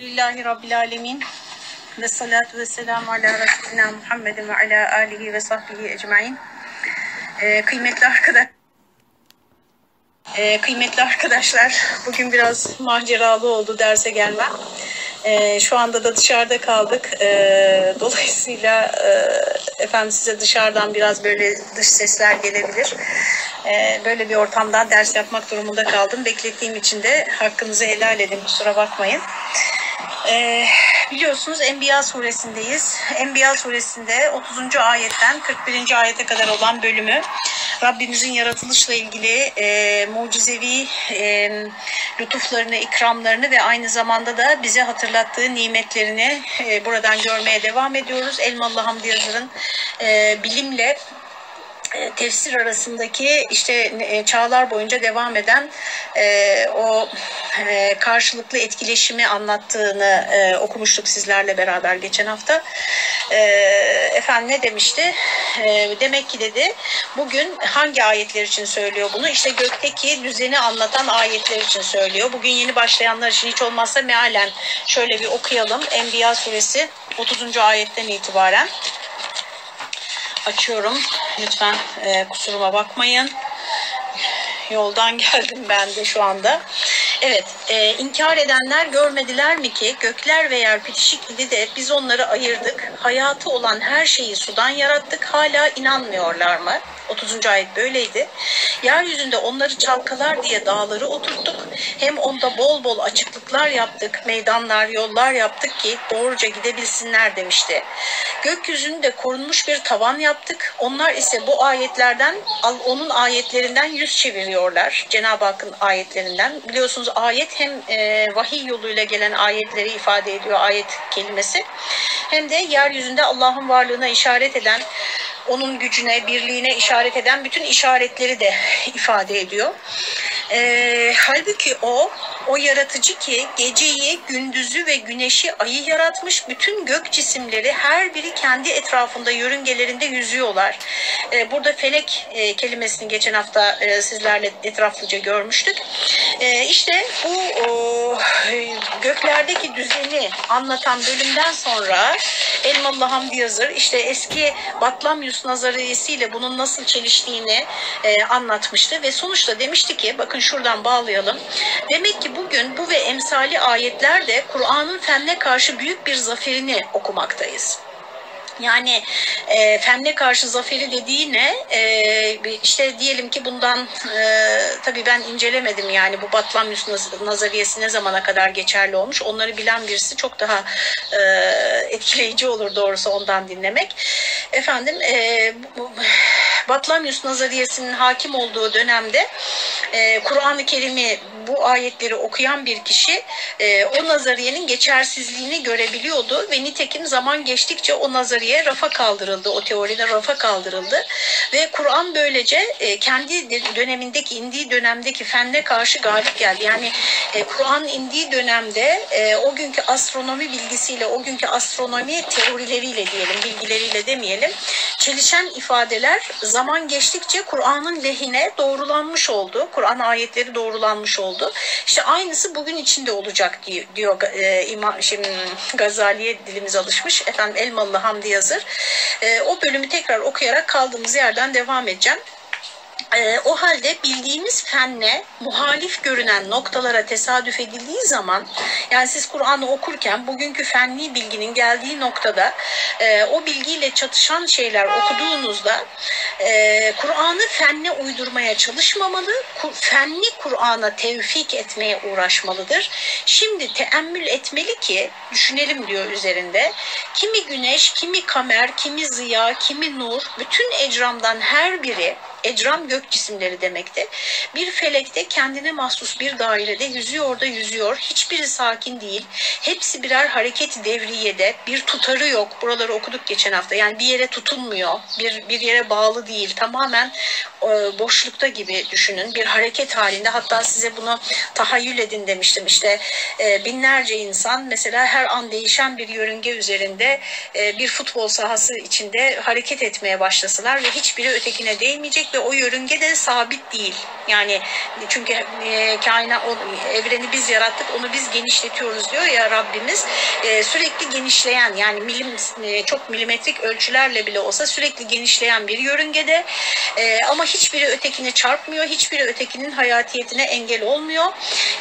Lillahi Rabbil Alemin ve salatu ve selamu ala Resulina Muhammedin ve ala alihi ve sahbihi ecmain. Ee, kıymetli arkadaş ee, kıymetli arkadaşlar, bugün biraz maceralı oldu derse gelmem. Ee, şu anda da dışarıda kaldık. Ee, dolayısıyla e, efendim size dışarıdan biraz böyle dış sesler gelebilir. Ee, böyle bir ortamdan ders yapmak durumunda kaldım. Beklettiğim için de hakkınızı helal edin, kusura bakmayın. Ee, biliyorsunuz Enbiya suresindeyiz. Enbiya suresinde 30. ayetten 41. ayete kadar olan bölümü Rabbimizin yaratılışla ilgili e, mucizevi e, lütuflarını, ikramlarını ve aynı zamanda da bize hatırlattığı nimetlerini e, buradan görmeye devam ediyoruz. Elmalı Hamdi Yazır'ın e, bilimle tefsir arasındaki işte e, çağlar boyunca devam eden e, o e, karşılıklı etkileşimi anlattığını e, okumuştuk sizlerle beraber geçen hafta. E, efendim ne demişti? E, demek ki dedi bugün hangi ayetler için söylüyor bunu? İşte gökteki düzeni anlatan ayetler için söylüyor. Bugün yeni başlayanlar için hiç olmazsa mealen şöyle bir okuyalım. Enbiya suresi 30. ayetten itibaren açıyorum. Lütfen e, kusuruma bakmayın. Yoldan geldim ben de şu anda. Evet, e, inkar edenler görmediler mi ki gökler ve yer bitişik idi de biz onları ayırdık. Hayatı olan her şeyi sudan yarattık. Hala inanmıyorlar mı? 30. ayet böyleydi. Yeryüzünde onları çalkalar diye dağları oturttuk. Hem onda bol bol açıklıklar yaptık, meydanlar, yollar yaptık ki doğruca gidebilsinler demişti. Gökyüzünde korunmuş bir tavan yaptık. Onlar ise bu ayetlerden, onun ayetlerinden yüz çeviriyorlar. Cenab-ı Hakk'ın ayetlerinden. Biliyorsunuz ayet hem e, vahiy yoluyla gelen ayetleri ifade ediyor ayet kelimesi. Hem de yeryüzünde Allah'ın varlığına işaret eden onun gücüne, birliğine işaret eden bütün işaretleri de ifade ediyor. E, halbuki o, o yaratıcı ki geceyi, gündüzü ve güneşi, ayı yaratmış. Bütün gök cisimleri her biri kendi etrafında, yörüngelerinde yüzüyorlar. E, burada felek e, kelimesini geçen hafta e, sizlerle etraflıca görmüştük. E, işte bu o, göklerdeki düzeni anlatan bölümden sonra Elmalı Hamdi Yazır işte eski Batlamyus nazariyesiyle bunun nasıl çeliştiğini e, anlatmıştı ve sonuçta demişti ki bakın şuradan bağlayalım. Demek ki bugün bu ve emsali ayetler de Kur'an'ın fenne karşı büyük bir zaferini okumaktayız. Yani e, fenne karşı zaferi dediği ne? E, işte diyelim ki bundan e, tabii ben incelemedim yani bu Batlamyus nazariyesi ne zamana kadar geçerli olmuş. Onları bilen birisi çok daha e, etkileyici olur doğrusu ondan dinlemek. Efendim e, bu, Batlamyus nazariyesinin hakim olduğu dönemde e, Kur'an-ı Kerim'i bu ayetleri okuyan bir kişi e, o nazariyenin geçersizliğini görebiliyordu ve nitekim zaman geçtikçe o nazariye rafa kaldırıldı, o teoride rafa kaldırıldı. Ve Kur'an böylece e, kendi dönemindeki indiği dönemdeki fenne karşı galip geldi. Yani e, Kur'an indiği dönemde e, o günkü astronomi bilgisiyle, o günkü astronomi teorileriyle diyelim, bilgileriyle demeyelim, çelişen ifadeler zaman geçtikçe Kur'an'ın lehine doğrulanmış oldu. Kur'an ayetleri doğrulanmış oldu. İşte aynısı bugün içinde olacak diyor, e, İmam, şimdi Gazali'ye dilimiz alışmış. Efendim Elmalı Hamdi Yazır. E, o bölümü tekrar okuyarak kaldığımız yerden devam edeceğim. E, o halde bildiğimiz fenne muhalif görünen noktalara tesadüf edildiği zaman yani siz Kur'an'ı okurken bugünkü fenli bilginin geldiği noktada e, o bilgiyle çatışan şeyler okuduğunuzda e, Kur'an'ı fenne uydurmaya çalışmamalı, fenli Kur'an'a tevfik etmeye uğraşmalıdır. Şimdi teemmül etmeli ki düşünelim diyor üzerinde. Kimi güneş, kimi kamer, kimi ziya, kimi nur, bütün ecramdan her biri ecram gök cisimleri demekti. Bir felekte kendine mahsus bir dairede yüzüyor da yüzüyor. Hiçbiri sakin değil. Hepsi birer hareket devriyede. Bir tutarı yok. Buraları okuduk geçen hafta. Yani bir yere tutunmuyor. Bir, bir yere bağlı değil. Tamamen e, boşlukta gibi düşünün. Bir hareket halinde. Hatta size bunu tahayyül edin demiştim. İşte e, binlerce insan mesela her an değişen bir yörünge üzerinde e, bir futbol sahası içinde hareket etmeye başlasalar ve hiçbiri ötekine değmeyecek ve o yörünge de sabit değil. Yani çünkü e, kainat evreni biz yarattık onu biz genişletiyoruz diyor ya Rabbimiz. E, sürekli genişleyen yani milim e, çok milimetrik ölçülerle bile olsa sürekli genişleyen bir yörüngede e, ama hiçbiri ötekini çarpmıyor. Hiçbiri ötekinin hayatiyetine engel olmuyor.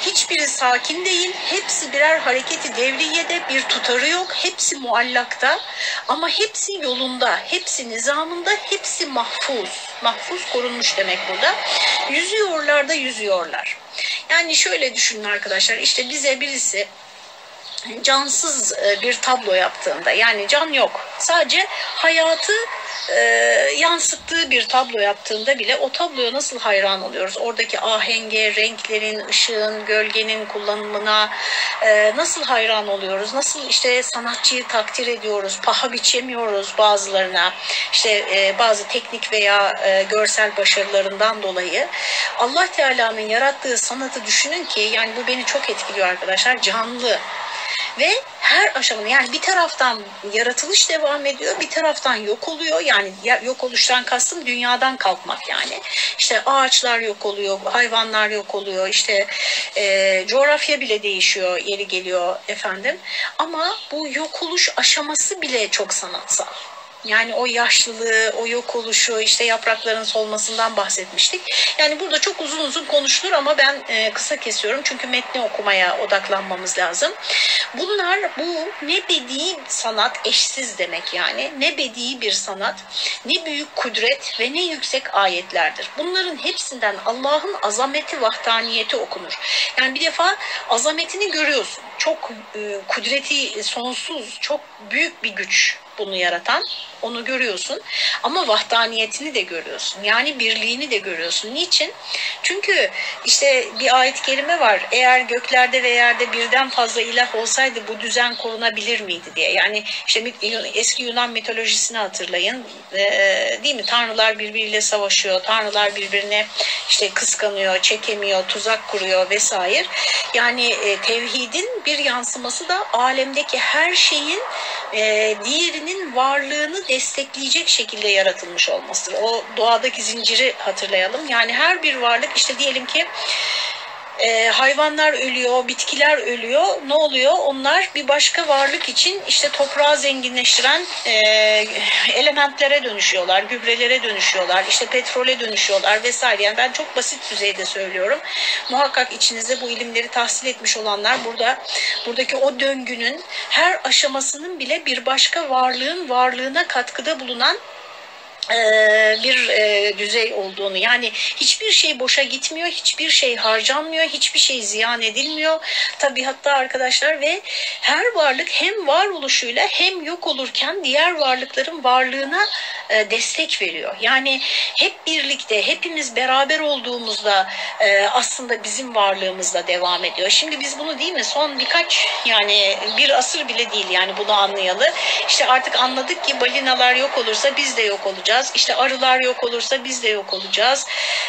Hiçbiri sakin değil. Hepsi birer hareketi devriyede bir tutarı yok. Hepsi muallakta ama hepsi yolunda. Hepsi nizamında. Hepsi mahfuz. Mahfuz korunmuş demek burada. Yüzüyorlar da yüzüyorlar. Yani şöyle düşünün arkadaşlar işte bize birisi cansız e, bir tablo yaptığında yani can yok sadece hayatı e, yansıttığı bir tablo yaptığında bile o tabloya nasıl hayran oluyoruz? Oradaki ahenge, renklerin, ışığın, gölgenin kullanımına e, nasıl hayran oluyoruz? Nasıl işte sanatçıyı takdir ediyoruz, paha biçemiyoruz bazılarına. İşte e, bazı teknik veya e, görsel başarılarından dolayı. Allah Teala'nın yarattığı sanatı düşünün ki yani bu beni çok etkiliyor arkadaşlar. Canlı ve her aşamada yani bir taraftan yaratılış devam ediyor bir taraftan yok oluyor. Yani yok oluştan kastım dünyadan kalkmak yani. İşte ağaçlar yok oluyor hayvanlar yok oluyor işte e, coğrafya bile değişiyor yeri geliyor efendim. Ama bu yok oluş aşaması bile çok sanatsal. Yani o yaşlılığı, o yok oluşu, işte yaprakların solmasından bahsetmiştik. Yani burada çok uzun uzun konuşulur ama ben e, kısa kesiyorum çünkü metni okumaya odaklanmamız lazım. Bunlar bu ne bedi sanat eşsiz demek yani. Ne bedi bir sanat, ne büyük kudret ve ne yüksek ayetlerdir. Bunların hepsinden Allah'ın azameti, vahdaniyeti okunur. Yani bir defa azametini görüyorsun. Çok e, kudreti sonsuz, çok büyük bir güç bunu yaratan. Onu görüyorsun. Ama vahdaniyetini de görüyorsun. Yani birliğini de görüyorsun. Niçin? Çünkü işte bir ayet kelime var. Eğer göklerde ve yerde birden fazla ilah olsaydı bu düzen korunabilir miydi diye. Yani işte eski Yunan mitolojisini hatırlayın. Ee, değil mi? Tanrılar birbiriyle savaşıyor. Tanrılar birbirine işte kıskanıyor, çekemiyor, tuzak kuruyor vesaire. Yani e, tevhidin bir yansıması da alemdeki her şeyin e, diğerinin varlığını destekleyecek şekilde yaratılmış olmasıdır. O doğadaki zinciri hatırlayalım. Yani her bir varlık işte diyelim ki e, hayvanlar ölüyor, bitkiler ölüyor. Ne oluyor? Onlar bir başka varlık için işte toprağı zenginleştiren e, elementlere dönüşüyorlar, gübrelere dönüşüyorlar, işte petrole dönüşüyorlar vesaire. Yani ben çok basit düzeyde söylüyorum. Muhakkak içinizde bu ilimleri tahsil etmiş olanlar burada buradaki o döngünün her aşamasının bile bir başka varlığın varlığına katkıda bulunan bir e, düzey olduğunu yani hiçbir şey boşa gitmiyor, hiçbir şey harcanmıyor, hiçbir şey ziyan edilmiyor tabiatta arkadaşlar ve her varlık hem varoluşuyla hem yok olurken diğer varlıkların varlığına e, destek veriyor. Yani hep birlikte, hepimiz beraber olduğumuzda aslında bizim varlığımızda devam ediyor. Şimdi biz bunu değil mi son birkaç yani bir asır bile değil yani bunu anlayalı. İşte artık anladık ki balinalar yok olursa biz de yok olacağız olacağız. İşte arılar yok olursa biz de yok olacağız.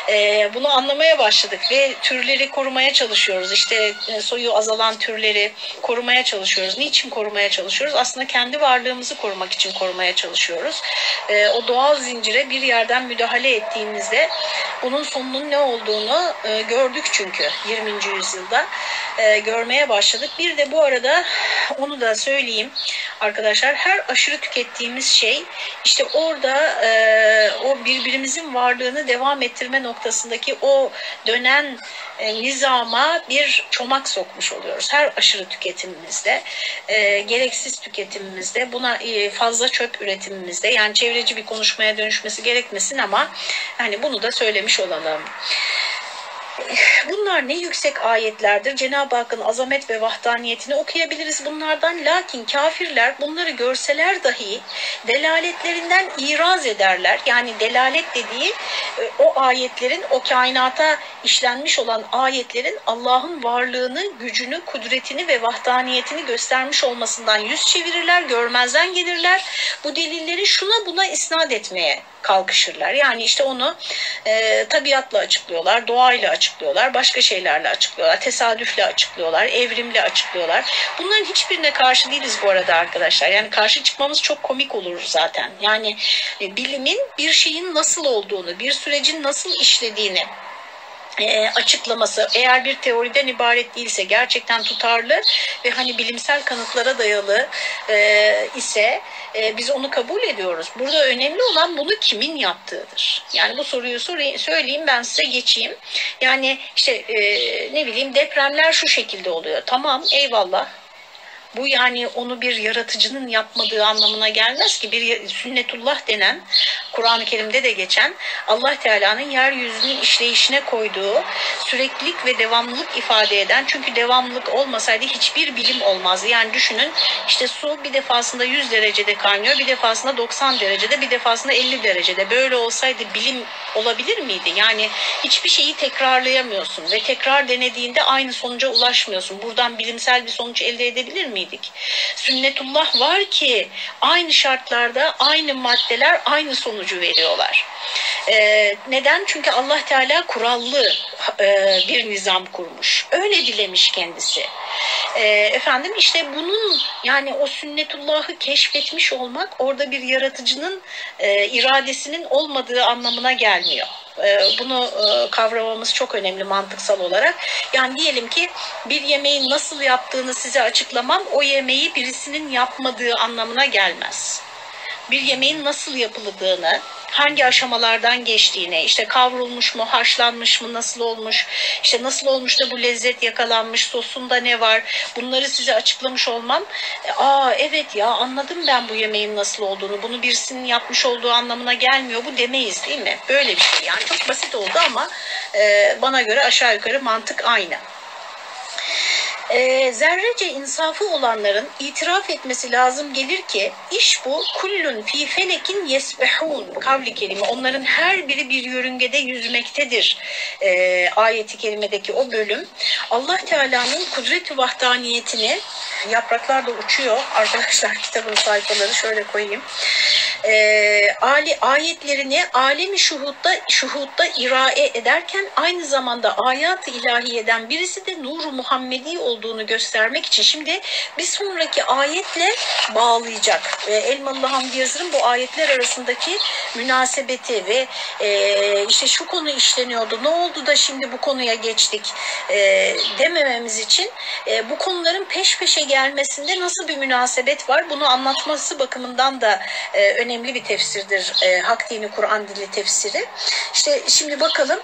E, bunu anlamaya başladık ve türleri korumaya çalışıyoruz. İşte e, soyu azalan türleri korumaya çalışıyoruz. Niçin korumaya çalışıyoruz? Aslında kendi varlığımızı korumak için korumaya çalışıyoruz. E, o doğal zincire bir yerden müdahale ettiğimizde bunun sonunun ne olduğunu e, gördük çünkü 20. yüzyılda e, görmeye başladık. Bir de bu arada onu da söyleyeyim arkadaşlar her aşırı tükettiğimiz şey işte orada e, o birbirimizin varlığını devam ettirme noktasındaki o dönen e, nizama bir çomak sokmuş oluyoruz. Her aşırı tüketimimizde, e, gereksiz tüketimimizde, buna e, fazla çöp üretimimizde yani çevreci bir konuşmaya dönüşmesi gerekmesin ama hani bunu da söylemiş olalım. Bunlar ne yüksek ayetlerdir. Cenab-ı Hakk'ın azamet ve vahdaniyetini okuyabiliriz bunlardan. Lakin kafirler bunları görseler dahi delaletlerinden iraz ederler. Yani delalet dediği e, o ayetlerin, o kainata işlenmiş olan ayetlerin Allah'ın varlığını, gücünü, kudretini ve vahdaniyetini göstermiş olmasından yüz çevirirler, görmezden gelirler. Bu delilleri şuna buna isnat etmeye kalkışırlar. Yani işte onu e, tabiatla açıklıyorlar, doğayla açıklıyorlar açıklıyorlar, başka şeylerle açıklıyorlar, tesadüfle açıklıyorlar, evrimle açıklıyorlar. Bunların hiçbirine karşı değiliz bu arada arkadaşlar. Yani karşı çıkmamız çok komik olur zaten. Yani e, bilimin bir şeyin nasıl olduğunu, bir sürecin nasıl işlediğini e, açıklaması eğer bir teoriden ibaret değilse gerçekten tutarlı ve hani bilimsel kanıtlara dayalı e, ise e, biz onu kabul ediyoruz. Burada önemli olan bunu kimin yaptığıdır. Yani bu soruyu sorayım, söyleyeyim ben size geçeyim. Yani işte e, ne bileyim depremler şu şekilde oluyor. Tamam eyvallah bu yani onu bir yaratıcının yapmadığı anlamına gelmez ki bir sünnetullah denen Kur'an-ı Kerim'de de geçen Allah Teala'nın yeryüzünün işleyişine koyduğu süreklilik ve devamlılık ifade eden çünkü devamlılık olmasaydı hiçbir bilim olmazdı. Yani düşünün işte su bir defasında 100 derecede kaynıyor bir defasında 90 derecede bir defasında 50 derecede böyle olsaydı bilim olabilir miydi? Yani hiçbir şeyi tekrarlayamıyorsun ve tekrar denediğinde aynı sonuca ulaşmıyorsun. Buradan bilimsel bir sonuç elde edebilir miyiz? Miydik? Sünnetullah var ki aynı şartlarda aynı maddeler aynı sonucu veriyorlar. Ee, neden? Çünkü Allah Teala kurallı e, bir nizam kurmuş. Öyle dilemiş kendisi. E, efendim işte bunun yani o sünnetullahı keşfetmiş olmak orada bir yaratıcının e, iradesinin olmadığı anlamına gelmiyor. E, bunu e, kavramamız çok önemli mantıksal olarak. Yani diyelim ki bir yemeğin nasıl yaptığını size açıklamam o yemeği birisinin yapmadığı anlamına gelmez. Bir yemeğin nasıl yapıldığını, hangi aşamalardan geçtiğine, işte kavrulmuş mu, haşlanmış mı, nasıl olmuş, işte nasıl olmuş da bu lezzet yakalanmış, sosunda ne var, bunları size açıklamış olmam, e, aa evet ya anladım ben bu yemeğin nasıl olduğunu, bunu birisinin yapmış olduğu anlamına gelmiyor, bu demeyiz değil mi? Böyle bir şey yani çok basit oldu ama e, bana göre aşağı yukarı mantık aynı e, zerrece insafı olanların itiraf etmesi lazım gelir ki iş bu kullun fi felekin yesbehun kavli kelime. Onların her biri bir yörüngede yüzmektedir e, ayeti kerimedeki o bölüm. Allah Teala'nın kudret-i vahdaniyetini yapraklar da uçuyor. Arkadaşlar kitabın sayfaları şöyle koyayım. E, ali ayetlerini alemi şuhutta şuhutta irae ederken aynı zamanda ayat-ı ilahiyeden birisi de nuru Muhammedi olduğunu göstermek için şimdi bir sonraki ayetle bağlayacak. ve Elmalı Hamdi Yazır'ın bu ayetler arasındaki münasebeti ve e, işte şu konu işleniyordu ne oldu da şimdi bu konuya geçtik e, demememiz için e, bu konuların peş peşe gelmesinde nasıl bir münasebet var bunu anlatması bakımından da e, önemli bir tefsirdir. E, Hak dini Kur'an dili tefsiri. İşte şimdi bakalım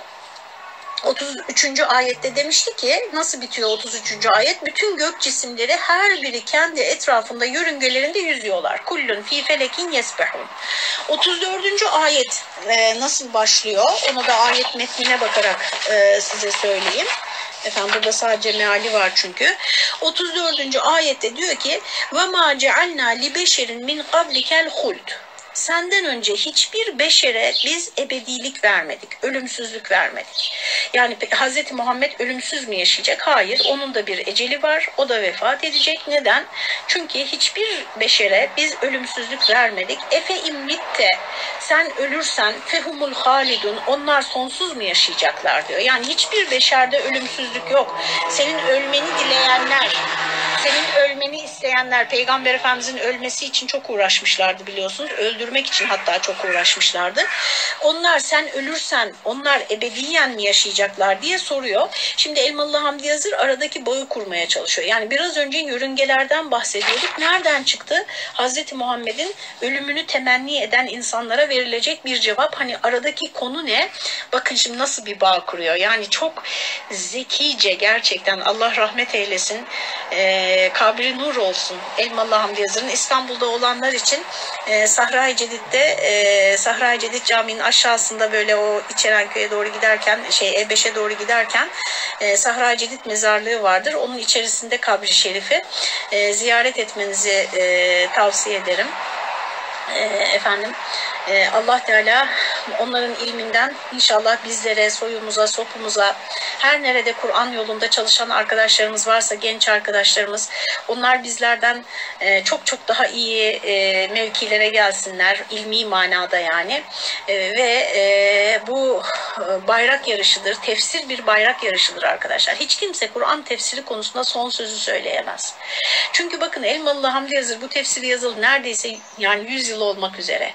33. ayette demişti ki nasıl bitiyor 33. ayet? Bütün gök cisimleri her biri kendi etrafında yörüngelerinde yüzüyorlar. Kullun fi felekin yesbehun. 34. ayet e, nasıl başlıyor? Onu da ayet metnine bakarak e, size söyleyeyim. Efendim burada sadece meali var çünkü. 34. ayette diyor ki ve ma cealna li beşerin min qablikel huld senden önce hiçbir beşere biz ebedilik vermedik, ölümsüzlük vermedik. Yani Hz. Muhammed ölümsüz mü yaşayacak? Hayır, onun da bir eceli var, o da vefat edecek. Neden? Çünkü hiçbir beşere biz ölümsüzlük vermedik. Efe immitte, sen ölürsen fehumul halidun, onlar sonsuz mu yaşayacaklar diyor. Yani hiçbir beşerde ölümsüzlük yok. Senin ölmeni dileyenler, senin ölmeni isteyenler, Peygamber Efendimizin ölmesi için çok uğraşmışlardı biliyorsunuz. Öldür öldürmek için hatta çok uğraşmışlardı. Onlar sen ölürsen onlar ebediyen mi yaşayacaklar diye soruyor. Şimdi Elmalı Hamdi Yazır aradaki bağı kurmaya çalışıyor. Yani biraz önce yörüngelerden bahsediyorduk. Nereden çıktı? Hazreti Muhammed'in ölümünü temenni eden insanlara verilecek bir cevap. Hani aradaki konu ne? Bakın şimdi nasıl bir bağ kuruyor. Yani çok zekice gerçekten Allah rahmet eylesin. E, kabri nur olsun. Elmalı Hamdi Yazır'ın İstanbul'da olanlar için e, Sahra-i Cedid'de e, Sahra-i Cedid Camii'nin aşağısında böyle o İçerenköy'e doğru giderken şey E5'e doğru giderken e, Sahra-i Cedid mezarlığı vardır. Onun içerisinde kabri şerifi e, ziyaret etmenizi e, tavsiye ederim. E, efendim e, Allah Teala onların ilminden inşallah bizlere, soyumuza, sopumuza, her nerede Kur'an yolunda çalışan arkadaşlarımız varsa, genç arkadaşlarımız, onlar bizlerden e, çok çok daha iyi e, mevkilere gelsinler, ilmi manada yani. E, ve bu bayrak yarışıdır, tefsir bir bayrak yarışıdır arkadaşlar. Hiç kimse Kur'an tefsiri konusunda son sözü söyleyemez. Çünkü bakın Elmalı Hamdi Yazır bu tefsiri yazılı neredeyse yani 100 yıl olmak üzere.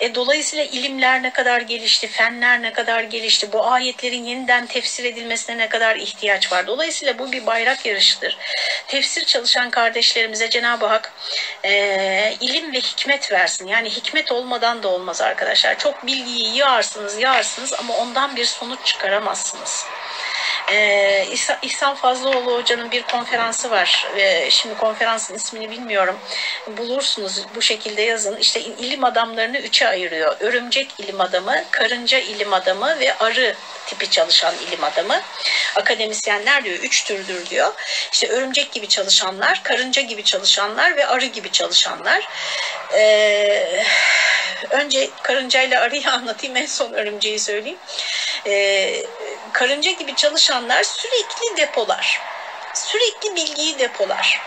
E, dolayısıyla ilimler ne kadar gelişti, fenler ne kadar gelişti, bu ayetlerin yeniden tefsir edilmesine ne kadar ihtiyaç var. Dolayısıyla bu bir bayrak yarışıdır. Tefsir çalışan kardeşlerimize Cenab-ı Hak e, ilim ve hikmet versin. Yani hikmet olmadan da olmaz arkadaşlar. Çok bilgiyi yağarsınız, yağarsınız ama ondan bir sonuç çıkaramazsınız. Ee, İhsan Fazlıoğlu Hoca'nın bir konferansı var. Şimdi konferansın ismini bilmiyorum. Bulursunuz bu şekilde yazın. İşte ilim adamlarını üçe ayırıyor. Örümcek ilim adamı, karınca ilim adamı ve arı tipi çalışan ilim adamı. Akademisyenler diyor üç türdür diyor. İşte örümcek gibi çalışanlar, karınca gibi çalışanlar ve arı gibi çalışanlar. Ee, önce karıncayla arıyı anlatayım en son örümceği söyleyeyim. Ee, karınca gibi çalışanlar sürekli depolar. Sürekli bilgiyi depolar.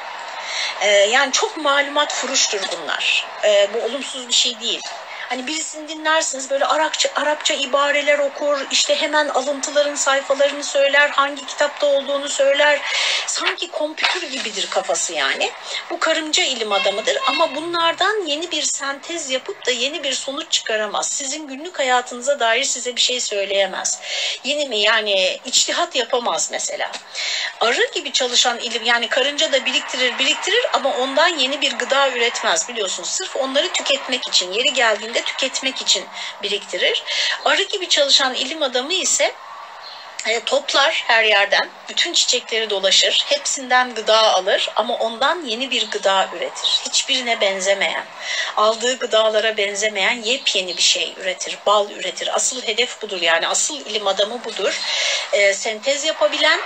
Ee, yani çok malumat furuştur bunlar. Ee, bu olumsuz bir şey değil. Hani birisini dinlersiniz böyle Arapça, Arapça ibareler okur, işte hemen alıntıların sayfalarını söyler, hangi kitapta olduğunu söyler. Sanki kompütür gibidir kafası yani. Bu karınca ilim adamıdır ama bunlardan yeni bir sentez yapıp da yeni bir sonuç çıkaramaz. Sizin günlük hayatınıza dair size bir şey söyleyemez. Yeni mi yani içtihat yapamaz mesela. Arı gibi çalışan ilim yani karınca da biriktirir biriktirir ama ondan yeni bir gıda üretmez biliyorsunuz. Sırf onları tüketmek için yeri geldiğinde tüketmek için biriktirir. Arı gibi çalışan ilim adamı ise e, toplar her yerden, bütün çiçekleri dolaşır, hepsinden gıda alır ama ondan yeni bir gıda üretir. Hiçbirine benzemeyen, aldığı gıdalara benzemeyen yepyeni bir şey üretir, bal üretir. Asıl hedef budur yani, asıl ilim adamı budur. E, sentez yapabilen,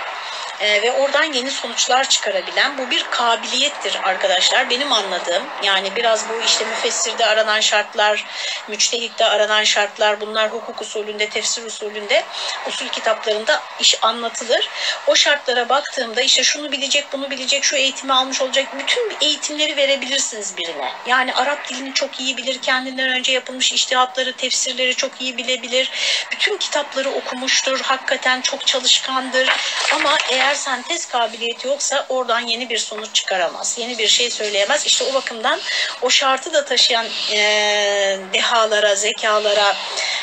e, ve oradan yeni sonuçlar çıkarabilen bu bir kabiliyettir arkadaşlar. Benim anladığım yani biraz bu işte müfessirde aranan şartlar, müçtehitte aranan şartlar bunlar hukuk usulünde, tefsir usulünde, usul kitaplarında iş anlatılır. O şartlara baktığımda işte şunu bilecek, bunu bilecek, şu eğitimi almış olacak. Bütün eğitimleri verebilirsiniz birine. Yani Arap dilini çok iyi bilir, kendinden önce yapılmış iştihatları, tefsirleri çok iyi bilebilir. Bütün kitapları okumuştur, hakikaten çok çalışkandır. Ama eğer eğer sentez kabiliyeti yoksa oradan yeni bir sonuç çıkaramaz. Yeni bir şey söyleyemez. İşte o bakımdan o şartı da taşıyan e, dehalara, zekalara,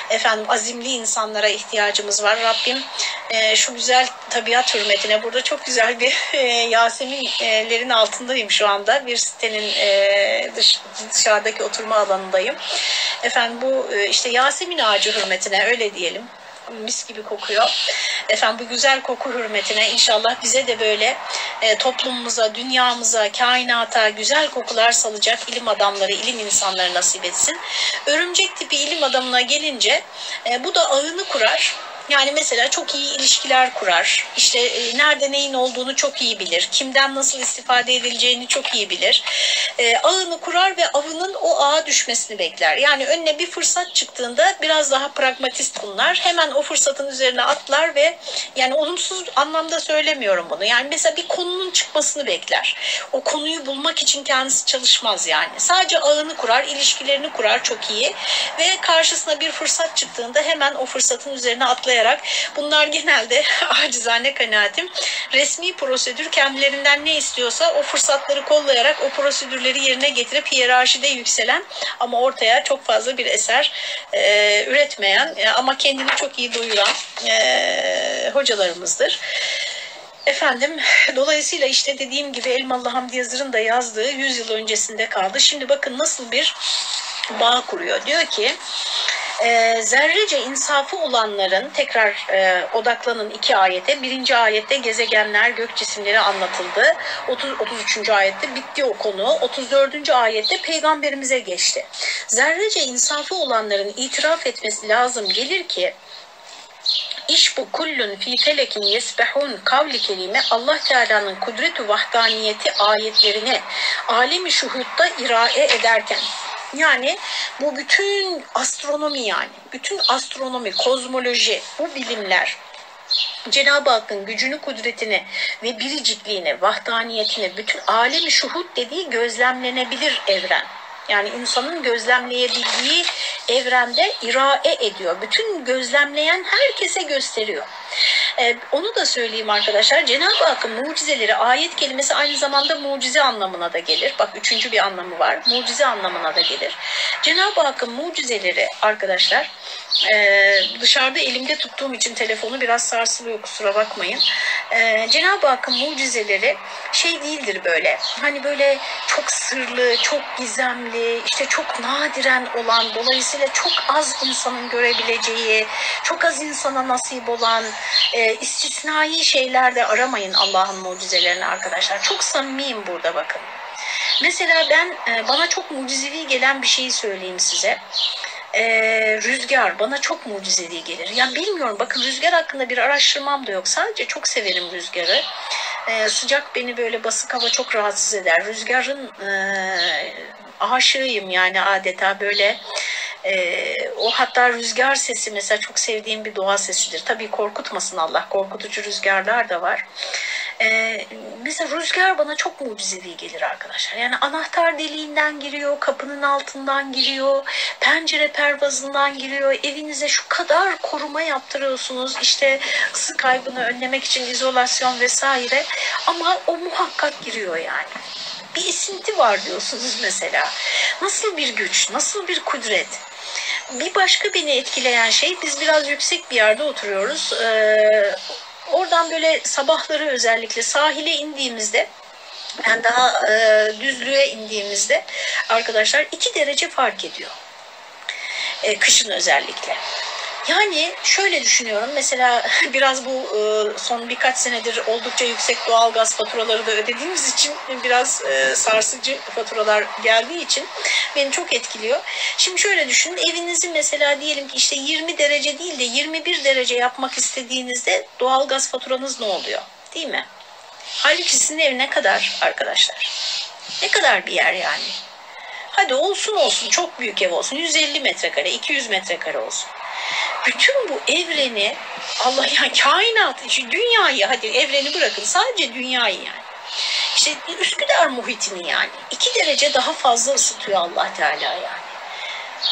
efendim azimli insanlara ihtiyacımız var. Rabbim e, şu güzel tabiat hürmetine burada çok güzel bir e, Yaseminlerin altındayım şu anda. Bir sitenin e, dış, dışarıdaki oturma alanındayım. Efendim bu e, işte Yasemin ağacı hürmetine öyle diyelim mis gibi kokuyor. Efendim bu güzel koku hürmetine inşallah bize de böyle e, toplumumuza, dünyamıza, kainata güzel kokular salacak ilim adamları, ilim insanları nasip etsin. Örümcek tipi ilim adamına gelince e, bu da ağını kurar yani mesela çok iyi ilişkiler kurar. İşte e, nerede neyin olduğunu çok iyi bilir. Kimden nasıl istifade edileceğini çok iyi bilir. E, ağını kurar ve avının o ağa düşmesini bekler. Yani önüne bir fırsat çıktığında biraz daha pragmatist bunlar. Hemen o fırsatın üzerine atlar ve yani olumsuz anlamda söylemiyorum bunu. Yani mesela bir konunun çıkmasını bekler. O konuyu bulmak için kendisi çalışmaz yani. Sadece ağını kurar, ilişkilerini kurar çok iyi ve karşısına bir fırsat çıktığında hemen o fırsatın üzerine atlayar uygulayarak bunlar genelde acizane kanaatim resmi prosedür kendilerinden ne istiyorsa o fırsatları kollayarak o prosedürleri yerine getirip hiyerarşide yükselen ama ortaya çok fazla bir eser e, üretmeyen e, ama kendini çok iyi duyuran e, hocalarımızdır. Efendim dolayısıyla işte dediğim gibi Elmalı Hamdi Yazır'ın da yazdığı 100 yıl öncesinde kaldı. Şimdi bakın nasıl bir bağ kuruyor. Diyor ki e, zerrece insafı olanların tekrar e, odaklanın iki ayete. Birinci ayette gezegenler, gök cisimleri anlatıldı. 30, 33. ayette bitti o konu. 34. ayette peygamberimize geçti. Zerrece insafı olanların itiraf etmesi lazım gelir ki İş bu kullun fi felekin yesbehun kavli kelime Allah Teala'nın kudret vahdaniyeti ayetlerini alemi şuhutta irae ederken Yani bu bütün astronomi yani, bütün astronomi, kozmoloji, bu bilimler Cenab-ı Hakk'ın gücünü, kudretini ve biricikliğini, vahdaniyetini, bütün alemi şuhut dediği gözlemlenebilir evren. Yani insanın gözlemleyebildiği evrende irae ediyor. Bütün gözlemleyen herkese gösteriyor. Ee, onu da söyleyeyim arkadaşlar. Cenab-ı Hakk'ın mucizeleri, ayet kelimesi aynı zamanda mucize anlamına da gelir. Bak üçüncü bir anlamı var. Mucize anlamına da gelir. Cenab-ı Hakk'ın mucizeleri arkadaşlar ee, dışarıda elimde tuttuğum için telefonu biraz sarsılıyor kusura bakmayın. Ee, Cenab-ı Hakk'ın mucizeleri şey değildir böyle. Hani böyle çok sırlı, çok gizemli, işte çok nadiren olan, dolayısıyla çok az insanın görebileceği, çok az insana nasip olan e, istisnai şeyler de aramayın Allah'ın mucizelerini arkadaşlar. Çok samimiyim burada bakın. Mesela ben e, bana çok mucizevi gelen bir şeyi söyleyeyim size e, rüzgar bana çok mucizevi gelir. Yani bilmiyorum bakın rüzgar hakkında bir araştırmam da yok. Sadece çok severim rüzgarı. E, sıcak beni böyle basık hava çok rahatsız eder. Rüzgarın e, aşığıyım yani adeta böyle ee, o hatta rüzgar sesi mesela çok sevdiğim bir doğa sesidir. Tabii korkutmasın Allah. Korkutucu rüzgarlar da var. Ee, mesela rüzgar bana çok mucizevi gelir arkadaşlar. Yani anahtar deliğinden giriyor, kapının altından giriyor, pencere pervazından giriyor. Evinize şu kadar koruma yaptırıyorsunuz. İşte ısı kaybını önlemek için izolasyon vesaire. Ama o muhakkak giriyor yani bir esinti var diyorsunuz mesela. Nasıl bir güç, nasıl bir kudret. Bir başka beni etkileyen şey biz biraz yüksek bir yerde oturuyoruz. Ee, oradan böyle sabahları özellikle sahile indiğimizde yani daha e, düzlüğe indiğimizde arkadaşlar iki derece fark ediyor. E, kışın özellikle. Yani şöyle düşünüyorum mesela biraz bu e, son birkaç senedir oldukça yüksek doğal gaz faturaları da ödediğimiz için biraz e, sarsıcı faturalar geldiği için beni çok etkiliyor. Şimdi şöyle düşünün evinizi mesela diyelim ki işte 20 derece değil de 21 derece yapmak istediğinizde doğal gaz faturanız ne oluyor? Değil mi? Halbuki sizin ev ne kadar arkadaşlar? Ne kadar bir yer yani? Hadi olsun olsun çok büyük ev olsun 150 metrekare 200 metrekare olsun bütün bu evreni Allah yani kainat, işte dünyayı hadi evreni bırakın sadece dünyayı yani. İşte Üsküdar muhitini yani iki derece daha fazla ısıtıyor Allah Teala yani.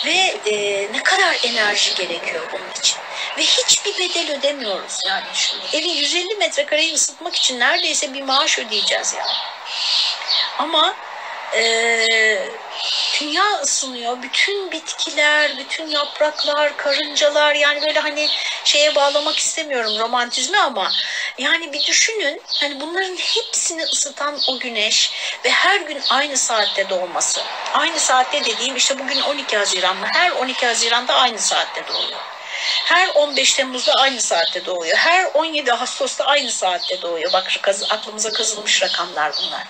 Ve e, ne kadar enerji gerekiyor bunun için. Ve hiçbir bedel ödemiyoruz yani şimdi. Evi 150 metrekareyi ısıtmak için neredeyse bir maaş ödeyeceğiz yani. Ama e, dünya ısınıyor. Bütün bitkiler, bütün yapraklar, karıncalar yani böyle hani şeye bağlamak istemiyorum romantizmi ama yani bir düşünün hani bunların hepsini ısıtan o güneş ve her gün aynı saatte doğması. Aynı saatte dediğim işte bugün 12 Haziran mı? Her 12 Haziran'da aynı saatte doğuyor. Her 15 Temmuz'da aynı saatte doğuyor. Her 17 Ağustos'ta aynı saatte doğuyor. Bak aklımıza kazılmış rakamlar bunlar.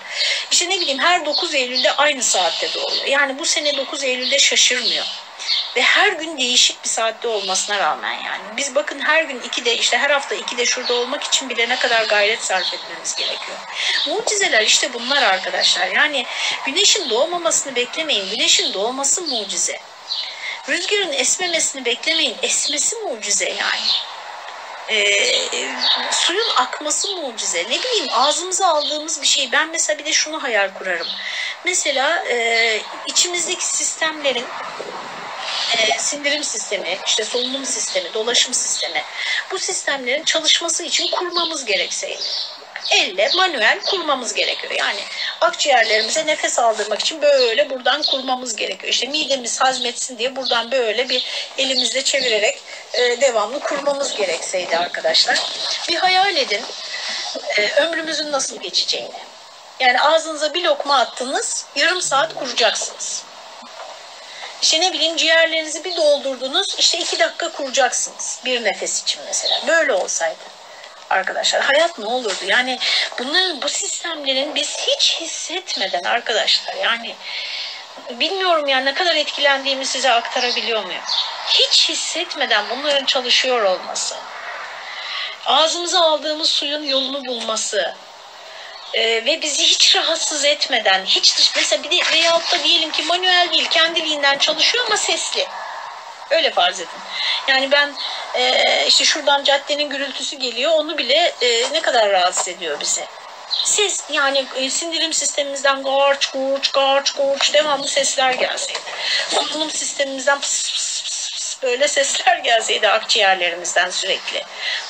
İşte ne bileyim her 9 Eylül'de aynı saatte doğuyor. Yani bu sene 9 Eylül'de şaşırmıyor. Ve her gün değişik bir saatte olmasına rağmen yani. Biz bakın her gün 2'de işte her hafta 2'de şurada olmak için bile ne kadar gayret sarf etmemiz gerekiyor. Mucizeler işte bunlar arkadaşlar. Yani güneşin doğmamasını beklemeyin. Güneşin doğması mucize. Rüzgarın esmemesini beklemeyin. Esmesi mucize yani. E, suyun akması mucize. Ne bileyim ağzımıza aldığımız bir şey. Ben mesela bir de şunu hayal kurarım. Mesela e, içimizdeki sistemlerin e, sindirim sistemi, işte solunum sistemi, dolaşım sistemi bu sistemlerin çalışması için kurmamız gerekseydi elle manuel kurmamız gerekiyor. Yani akciğerlerimize nefes aldırmak için böyle buradan kurmamız gerekiyor. İşte midemiz hazmetsin diye buradan böyle bir elimizle çevirerek e, devamlı kurmamız gerekseydi arkadaşlar. Bir hayal edin e, ömrümüzün nasıl geçeceğini. Yani ağzınıza bir lokma attınız yarım saat kuracaksınız. İşte ne bileyim ciğerlerinizi bir doldurdunuz işte iki dakika kuracaksınız bir nefes için mesela. Böyle olsaydı arkadaşlar. Hayat ne olurdu? Yani bunların bu sistemlerin biz hiç hissetmeden arkadaşlar yani bilmiyorum yani ne kadar etkilendiğimi size aktarabiliyor muyum? Hiç hissetmeden bunların çalışıyor olması, ağzımıza aldığımız suyun yolunu bulması, e, ve bizi hiç rahatsız etmeden, hiç dış mesela bir de veyahut da diyelim ki manuel değil kendiliğinden çalışıyor ama sesli. Öyle farz edin. Yani ben e, işte şuradan caddenin gürültüsü geliyor onu bile e, ne kadar rahatsız ediyor bizi. Ses yani e, sindirim sistemimizden garç gurç garç gurç devamlı sesler gelseydi. Solunum sistemimizden pıs pıs pıs pıs böyle sesler gelseydi akciğerlerimizden sürekli.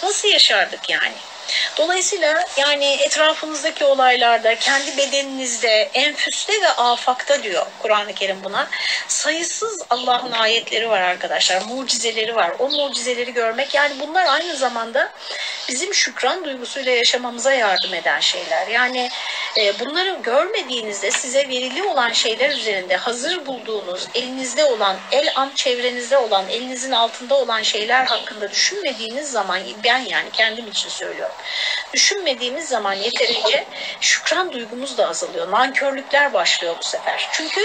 Nasıl yaşardık yani? Dolayısıyla yani etrafınızdaki olaylarda, kendi bedeninizde, enfüste ve afakta diyor Kur'an-ı Kerim buna. Sayısız Allah'ın ayetleri var arkadaşlar, mucizeleri var. O mucizeleri görmek yani bunlar aynı zamanda bizim şükran duygusuyla yaşamamıza yardım eden şeyler. Yani e, bunları görmediğinizde size verili olan şeyler üzerinde hazır bulduğunuz, elinizde olan, el an çevrenizde olan, elinizin altında olan şeyler hakkında düşünmediğiniz zaman ben yani kendim için söylüyorum. Düşünmediğimiz zaman yeterince şükran duygumuz da azalıyor. Nankörlükler başlıyor bu sefer. Çünkü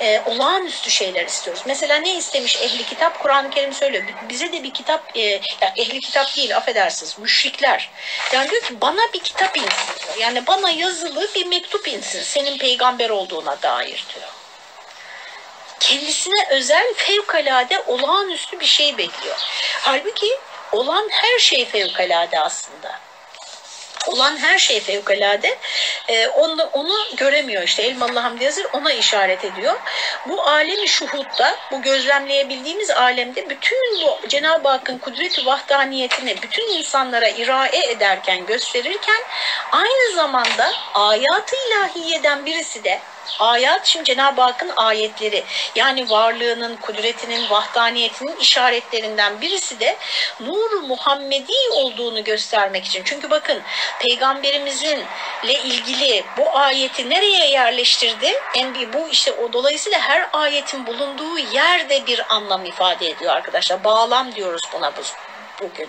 e, olağanüstü şeyler istiyoruz. Mesela ne istemiş ehli kitap? Kur'an-ı Kerim söylüyor. Bize de bir kitap, e, yani ehli kitap değil affedersiniz, müşrikler. Yani diyor ki bana bir kitap insin diyor. Yani bana yazılı bir mektup insin senin peygamber olduğuna dair diyor. Kendisine özel fevkalade olağanüstü bir şey bekliyor. Halbuki olan her şey fevkalade aslında olan her şey fevkalade. E, onu, onu göremiyor işte Elmalı Hamdi Yazır ona işaret ediyor. Bu alemi şuhutta, bu gözlemleyebildiğimiz alemde bütün bu Cenab-ı Hakk'ın kudret-i vahdaniyetini bütün insanlara irae ederken, gösterirken aynı zamanda ayat-ı ilahiyeden birisi de Ayat şimdi Cenab-ı Hakk'ın ayetleri yani varlığının, kudretinin, vahdaniyetinin işaretlerinden birisi de nur Muhammedi olduğunu göstermek için. Çünkü bakın peygamberimizin ile ilgili bu ayeti nereye yerleştirdi? En bu işte o dolayısıyla her ayetin bulunduğu yerde bir anlam ifade ediyor arkadaşlar. Bağlam diyoruz buna bugün.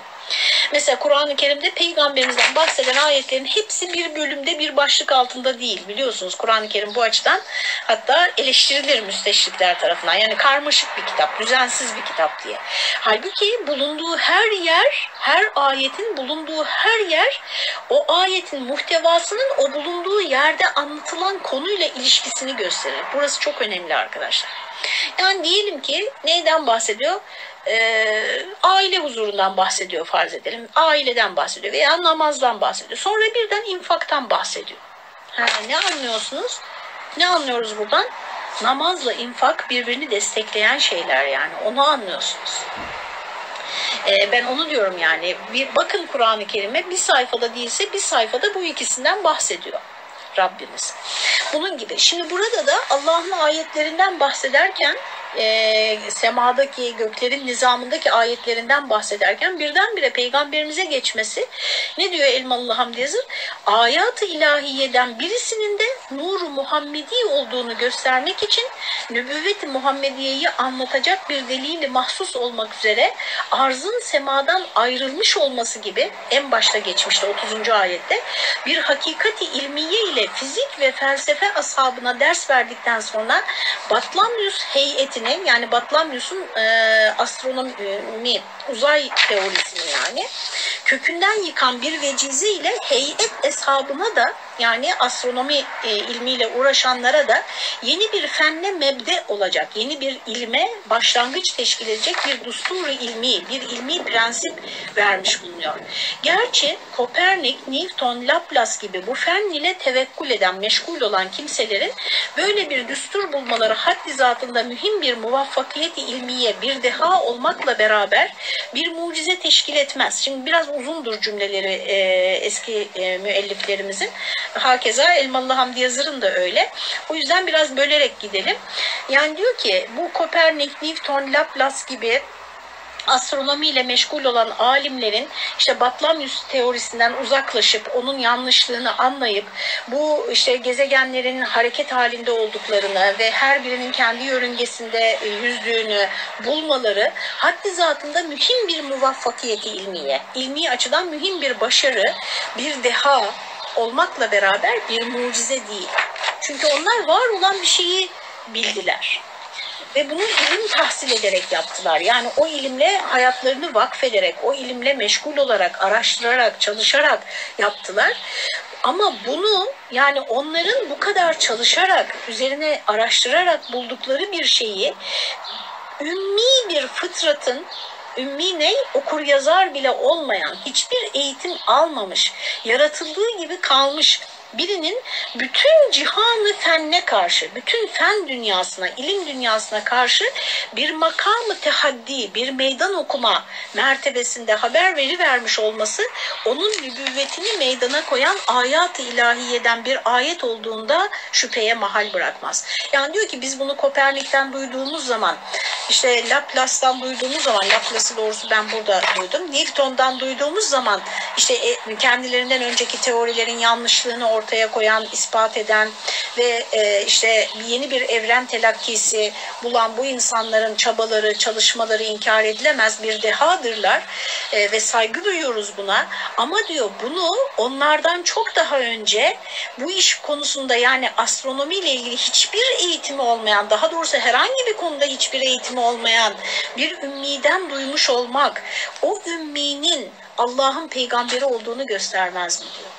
Mesela Kur'an-ı Kerim'de peygamberimizden bahseden ayetlerin hepsi bir bölümde bir başlık altında değil biliyorsunuz. Kur'an-ı Kerim bu açıdan hatta eleştirilir müsteşrikler tarafından. Yani karmaşık bir kitap, düzensiz bir kitap diye. Halbuki bulunduğu her yer, her ayetin bulunduğu her yer o ayetin muhtevasının o bulunduğu yerde anlatılan konuyla ilişkisini gösterir. Burası çok önemli arkadaşlar. Yani diyelim ki neyden bahsediyor? Ee, aile huzurundan bahsediyor farz edelim. Aileden bahsediyor veya namazdan bahsediyor. Sonra birden infaktan bahsediyor. Ha, ne anlıyorsunuz? Ne anlıyoruz buradan? Namazla infak birbirini destekleyen şeyler yani. Onu anlıyorsunuz. Ee, ben onu diyorum yani. Bir bakın Kur'an-ı Kerim'e bir sayfada değilse bir sayfada bu ikisinden bahsediyor. Rabbimiz. Bunun gibi. Şimdi burada da Allah'ın ayetlerinden bahsederken e, semadaki göklerin nizamındaki ayetlerinden bahsederken birdenbire peygamberimize geçmesi ne diyor Elmalı Hamdi Yazır? Ayat-ı ilahiyeden birisinin de nuru Muhammedi olduğunu göstermek için nübüvvet-i Muhammediye'yi anlatacak bir delili mahsus olmak üzere arzın semadan ayrılmış olması gibi en başta geçmişti 30. ayette bir hakikati ilmiye ile fizik ve felsefe ashabına ders verdikten sonra Batlamyus heyeti yani Batlamyus'un e, astronomi uzay teorisini yani kökünden yıkan bir vecize ile heyet eshabına da yani astronomi e, ilmiyle uğraşanlara da yeni bir fenne mebde olacak, yeni bir ilme başlangıç teşkil edecek bir dusturu ilmi, bir ilmi prensip vermiş bulunuyor. Gerçi Kopernik, Newton, Laplace gibi bu fen ile tevekkül eden, meşgul olan kimselerin böyle bir düstur bulmaları haddi zatında mühim bir muvaffakiyeti ilmiye bir deha olmakla beraber bir mucize teşkil etmez. Şimdi biraz uzundur cümleleri e, eski e, müelliflerimizin. Hakeza Elmalı Hamdi Yazır'ın da öyle. O yüzden biraz bölerek gidelim. Yani diyor ki bu Kopernik, Newton, Laplace gibi astronomiyle meşgul olan alimlerin işte Batlamyus teorisinden uzaklaşıp onun yanlışlığını anlayıp bu işte gezegenlerin hareket halinde olduklarını ve her birinin kendi yörüngesinde yüzdüğünü bulmaları haddi zatında mühim bir muvaffakiyeti ilmiye, ilmi açıdan mühim bir başarı, bir deha olmakla beraber bir mucize değil. Çünkü onlar var olan bir şeyi bildiler ve bunu ilim tahsil ederek yaptılar. Yani o ilimle hayatlarını vakfederek, o ilimle meşgul olarak, araştırarak, çalışarak yaptılar. Ama bunu yani onların bu kadar çalışarak, üzerine araştırarak buldukları bir şeyi ümmi bir fıtratın ümmi ne? Okur yazar bile olmayan, hiçbir eğitim almamış, yaratıldığı gibi kalmış birinin bütün cihanı fenne karşı, bütün fen dünyasına, ilim dünyasına karşı bir makamı tehaddi, bir meydan okuma mertebesinde haber veri vermiş olması onun nübüvvetini meydana koyan ayat-ı ilahiyeden bir ayet olduğunda şüpheye mahal bırakmaz. Yani diyor ki biz bunu Kopernik'ten duyduğumuz zaman işte Laplace'dan duyduğumuz zaman Laplace'ı doğrusu ben burada duydum. Newton'dan duyduğumuz zaman işte e, kendilerinden önceki teorilerin yanlışlığını ortaya koyan, ispat eden ve e, işte yeni bir evren telakkisi bulan bu insanların çabaları, çalışmaları inkar edilemez bir dehadırlar e, ve saygı duyuyoruz buna. Ama diyor bunu onlardan çok daha önce bu iş konusunda yani astronomiyle ilgili hiçbir eğitimi olmayan, daha doğrusu herhangi bir konuda hiçbir eğitimi olmayan bir ümmiden duymuş olmak o ümminin Allah'ın peygamberi olduğunu göstermez mi diyor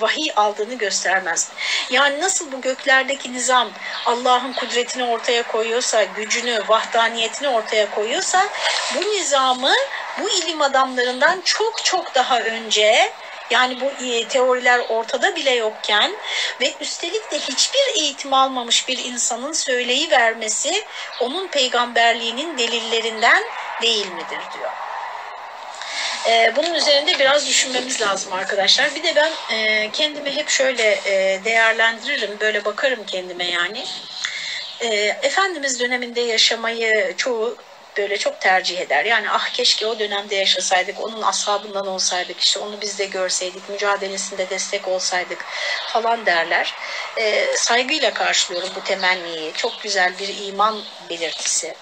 vahiy aldığını göstermez. Yani nasıl bu göklerdeki nizam Allah'ın kudretini ortaya koyuyorsa, gücünü, vahdaniyetini ortaya koyuyorsa bu nizamı bu ilim adamlarından çok çok daha önce yani bu teoriler ortada bile yokken ve üstelik de hiçbir eğitim almamış bir insanın söyleyi vermesi onun peygamberliğinin delillerinden değil midir diyor. E, bunun üzerinde biraz düşünmemiz lazım arkadaşlar. Bir de ben e, kendimi hep şöyle e, değerlendiririm, böyle bakarım kendime yani. E, Efendimiz döneminde yaşamayı çoğu böyle çok tercih eder. Yani ah keşke o dönemde yaşasaydık, onun ashabından olsaydık, işte onu biz de görseydik, mücadelesinde destek olsaydık falan derler. E, saygıyla karşılıyorum bu temenniyi. Çok güzel bir iman belirtisi.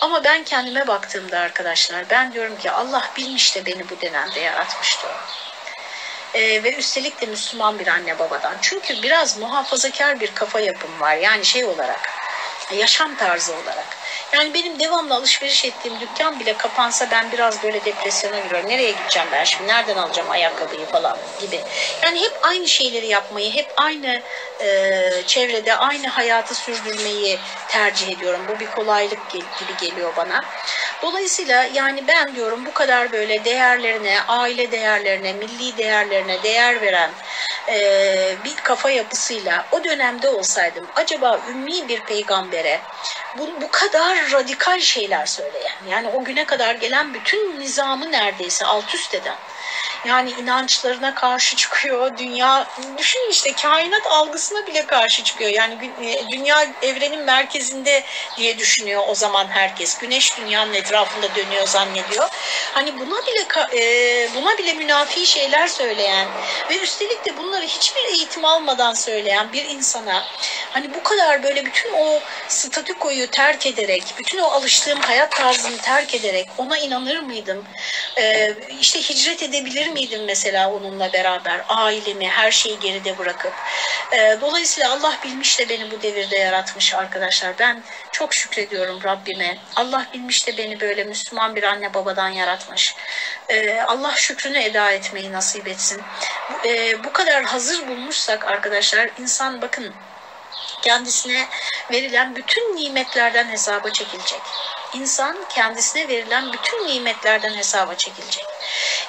Ama ben kendime baktığımda arkadaşlar ben diyorum ki Allah bilmiş de beni bu dönemde yaratmıştı. Ee, ve üstelik de Müslüman bir anne babadan. Çünkü biraz muhafazakar bir kafa yapım var. Yani şey olarak, yaşam tarzı olarak. Yani benim devamlı alışveriş ettiğim dükkan bile kapansa ben biraz böyle depresyona giriyorum. Nereye gideceğim ben şimdi? Nereden alacağım ayakkabıyı falan gibi. Yani hep aynı şeyleri yapmayı, hep aynı e, çevrede aynı hayatı sürdürmeyi tercih ediyorum. Bu bir kolaylık gibi geliyor bana. Dolayısıyla yani ben diyorum bu kadar böyle değerlerine, aile değerlerine, milli değerlerine değer veren e, bir kafa yapısıyla o dönemde olsaydım acaba ümmi bir peygambere bu, bu kadar radikal şeyler söyleyen yani o güne kadar gelen bütün nizamı neredeyse alt üst eden yani inançlarına karşı çıkıyor. Dünya düşünün işte kainat algısına bile karşı çıkıyor. Yani e, dünya evrenin merkezinde diye düşünüyor o zaman herkes. Güneş dünyanın etrafında dönüyor zannediyor. Hani buna bile e, buna bile münafi şeyler söyleyen ve üstelik de bunları hiçbir eğitim almadan söyleyen bir insana hani bu kadar böyle bütün o statükoyu terk ederek, bütün o alıştığım hayat tarzını terk ederek ona inanır mıydım? Ee, işte hicret edebilir miydim mesela onunla beraber ailemi, her şeyi geride bırakıp. E, dolayısıyla Allah bilmiş de beni bu devirde yaratmış arkadaşlar. Ben çok şükrediyorum Rabbime. Allah bilmiş de beni böyle Müslüman bir anne babadan yaratmış. E, Allah şükrünü eda etmeyi nasip etsin. E, bu kadar hazır bulmuşsak arkadaşlar insan bakın kendisine verilen bütün nimetlerden hesaba çekilecek. İnsan kendisine verilen bütün nimetlerden hesaba çekilecek.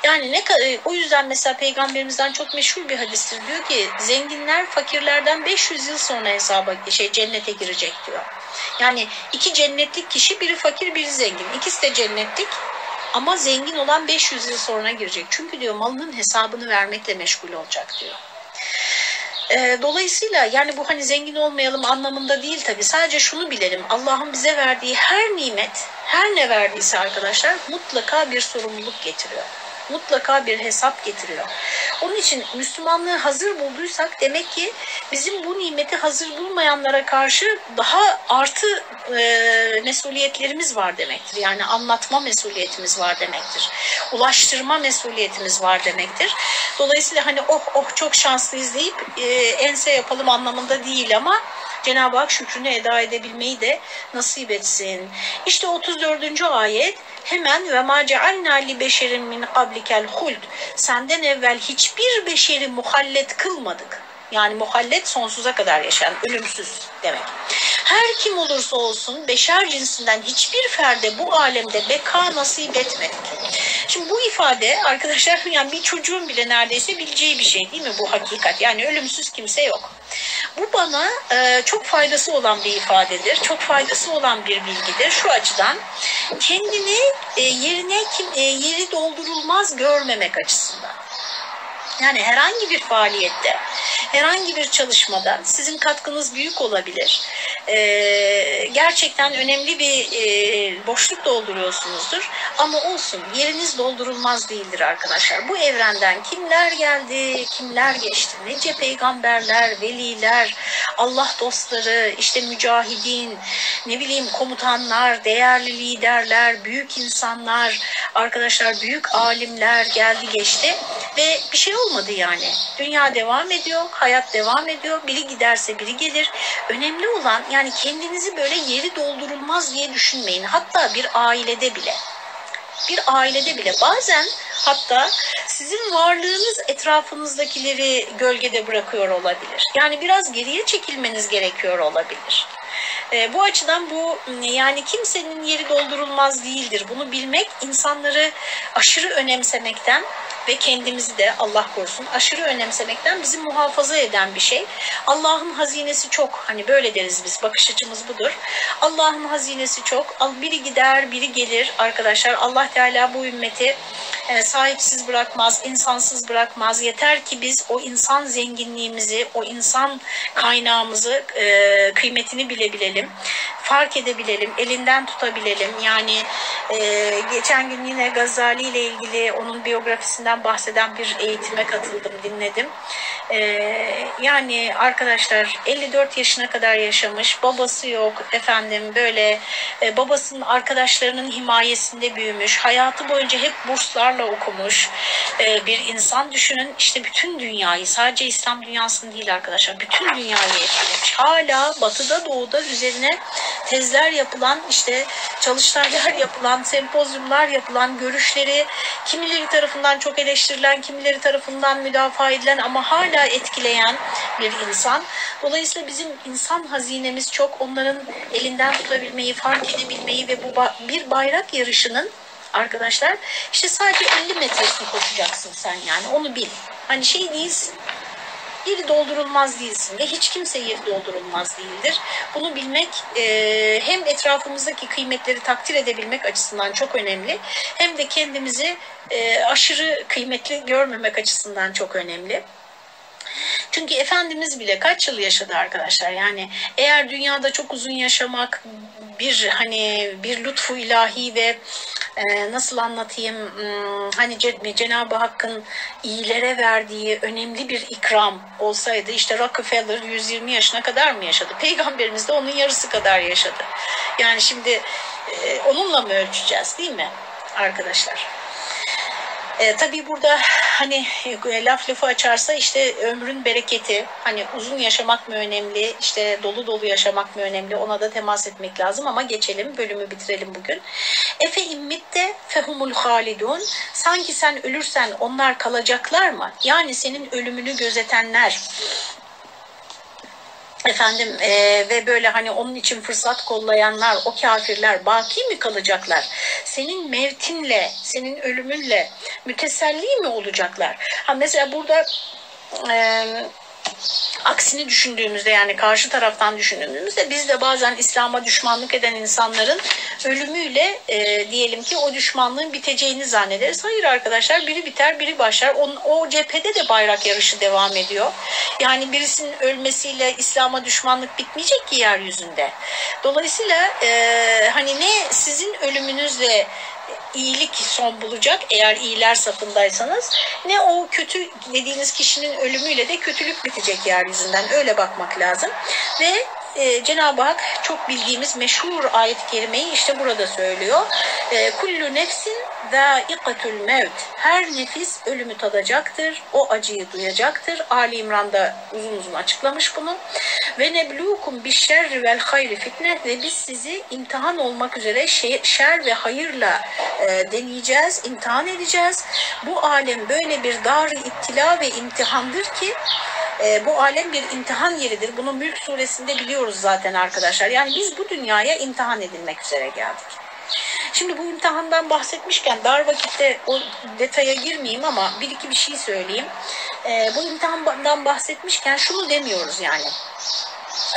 Yani ne o yüzden mesela peygamberimizden çok meşhur bir hadistir diyor ki zenginler fakirlerden 500 yıl sonra hesaba şey cennete girecek diyor. Yani iki cennetlik kişi biri fakir biri zengin. İkisi de cennetlik ama zengin olan 500 yıl sonra girecek. Çünkü diyor malının hesabını vermekle meşgul olacak diyor. E, dolayısıyla yani bu hani zengin olmayalım anlamında değil tabii. Sadece şunu bilelim. Allah'ın bize verdiği her nimet, her ne verdiyse arkadaşlar mutlaka bir sorumluluk getiriyor mutlaka bir hesap getiriyor. Onun için Müslümanlığı hazır bulduysak demek ki bizim bu nimeti hazır bulmayanlara karşı daha artı e, mesuliyetlerimiz var demektir. Yani anlatma mesuliyetimiz var demektir. Ulaştırma mesuliyetimiz var demektir. Dolayısıyla hani oh oh çok şanslıyız deyip e, ense yapalım anlamında değil ama Cenab-ı Hak şükrünü eda edebilmeyi de nasip etsin. İşte 34. ayet hemen ve ma cealna li beşerin min qablikel huld. Senden evvel hiçbir beşeri muhallet kılmadık. Yani muhallet sonsuza kadar yaşayan, ölümsüz demek. Her kim olursa olsun beşer cinsinden hiçbir ferde bu alemde beka nasip etmedik. Şimdi bu ifade arkadaşlar yani bir çocuğun bile neredeyse bileceği bir şey değil mi bu hakikat? Yani ölümsüz kimse yok. Bu bana e, çok faydası olan bir ifadedir. Çok faydası olan bir bilgidir. Şu açıdan kendini e, yerine kim, e, yeri doldurulmaz görmemek açısından. Yani herhangi bir faaliyette, herhangi bir çalışmada sizin katkınız büyük olabilir. Ee, gerçekten önemli bir e, boşluk dolduruyorsunuzdur. Ama olsun yeriniz doldurulmaz değildir arkadaşlar. Bu evrenden kimler geldi, kimler geçti? Nece peygamberler, veliler, Allah dostları, işte mücahidin, ne bileyim komutanlar, değerli liderler, büyük insanlar, arkadaşlar büyük alimler geldi geçti ve bir şey olmadı yani. Dünya devam ediyor, hayat devam ediyor. Biri giderse biri gelir. Önemli olan yani kendinizi böyle yeri doldurulmaz diye düşünmeyin. Hatta bir ailede bile. Bir ailede bile bazen hatta sizin varlığınız etrafınızdakileri gölgede bırakıyor olabilir. Yani biraz geriye çekilmeniz gerekiyor olabilir. E, bu açıdan bu yani kimsenin yeri doldurulmaz değildir. Bunu bilmek insanları aşırı önemsemekten ve kendimizi de Allah korusun aşırı önemsemekten bizi muhafaza eden bir şey. Allah'ın hazinesi çok. Hani böyle deriz biz. Bakış açımız budur. Allah'ın hazinesi çok. Biri gider, biri gelir. Arkadaşlar Allah Teala bu ümmeti e, sahipsiz bırakmaz, insansız bırakmaz. Yeter ki biz o insan zenginliğimizi, o insan kaynağımızı e, kıymetini bilebilelim, fark edebilelim, elinden tutabilelim. Yani e, geçen gün yine Gazali ile ilgili onun biyografisinden bahseden bir eğitime katıldım, dinledim. Ee, yani arkadaşlar 54 yaşına kadar yaşamış, babası yok efendim böyle e, babasının arkadaşlarının himayesinde büyümüş, hayatı boyunca hep burslarla okumuş e, bir insan düşünün işte bütün dünyayı sadece İslam dünyasını değil arkadaşlar bütün dünyayı etkilemiş. Hala batıda doğuda üzerine tezler yapılan işte çalıştaylar yapılan, sempozyumlar yapılan görüşleri kimileri tarafından çok eleştirilen, kimileri tarafından müdafaa edilen ama hala etkileyen bir insan. Dolayısıyla bizim insan hazinemiz çok. Onların elinden tutabilmeyi, fark edebilmeyi ve bu bir bayrak yarışının arkadaşlar işte sadece 50 metresini koşacaksın sen yani onu bil. Hani şey değilsin yeri doldurulmaz değilsin ve hiç kimse yeri doldurulmaz değildir. Bunu bilmek e, hem etrafımızdaki kıymetleri takdir edebilmek açısından çok önemli hem de kendimizi e, aşırı kıymetli görmemek açısından çok önemli. Çünkü Efendimiz bile kaç yıl yaşadı arkadaşlar? Yani eğer dünyada çok uzun yaşamak bir hani bir lütfu ilahi ve e, nasıl anlatayım hmm, hani Cenab-ı Hakk'ın iyilere verdiği önemli bir ikram olsaydı işte Rockefeller 120 yaşına kadar mı yaşadı? Peygamberimiz de onun yarısı kadar yaşadı. Yani şimdi e, onunla mı ölçeceğiz değil mi arkadaşlar? E, tabii burada hani e, laf lafı açarsa işte ömrün bereketi, hani uzun yaşamak mı önemli, işte dolu dolu yaşamak mı önemli ona da temas etmek lazım ama geçelim bölümü bitirelim bugün. Efe immitte fehumul halidun. Sanki sen ölürsen onlar kalacaklar mı? Yani senin ölümünü gözetenler, efendim e, ve böyle hani onun için fırsat kollayanlar, o kafirler baki mi kalacaklar? Senin mevtinle, senin ölümünle müteselli mi olacaklar? Ha mesela burada e, aksini düşündüğümüzde yani karşı taraftan düşündüğümüzde biz de bazen İslam'a düşmanlık eden insanların ölümüyle e, diyelim ki o düşmanlığın biteceğini zannederiz. Hayır arkadaşlar biri biter biri başlar. O, o cephede de bayrak yarışı devam ediyor. Yani birisinin ölmesiyle İslam'a düşmanlık bitmeyecek ki yeryüzünde. Dolayısıyla e, hani ne sizin ölümünüzle iyilik son bulacak eğer iyiler safındaysanız ne o kötü dediğiniz kişinin ölümüyle de kötülük bitecek yeryüzünden. Öyle bakmak lazım. Ve e, Cenab-ı Hak çok bildiğimiz meşhur ayet-i kerimeyi işte burada söylüyor. E, Kullu nefsin zâikatul mevt. Her nefis ölümü tadacaktır. O acıyı duyacaktır. Ali İmran'da uzun uzun açıklamış bunu. Ve neblukum bişşerri vel hayri fitne ve biz sizi imtihan olmak üzere şer ve hayırla e, deneyeceğiz, imtihan edeceğiz. Bu alem böyle bir dar ittila ve imtihandır ki e, bu alem bir imtihan yeridir. Bunu Mülk suresinde biliyoruz zaten arkadaşlar. Yani biz bu dünyaya imtihan edilmek üzere geldik. Şimdi bu imtihandan bahsetmişken dar vakitte o detaya girmeyeyim ama bir iki bir şey söyleyeyim. E, bu imtihandan bahsetmişken şunu demiyoruz yani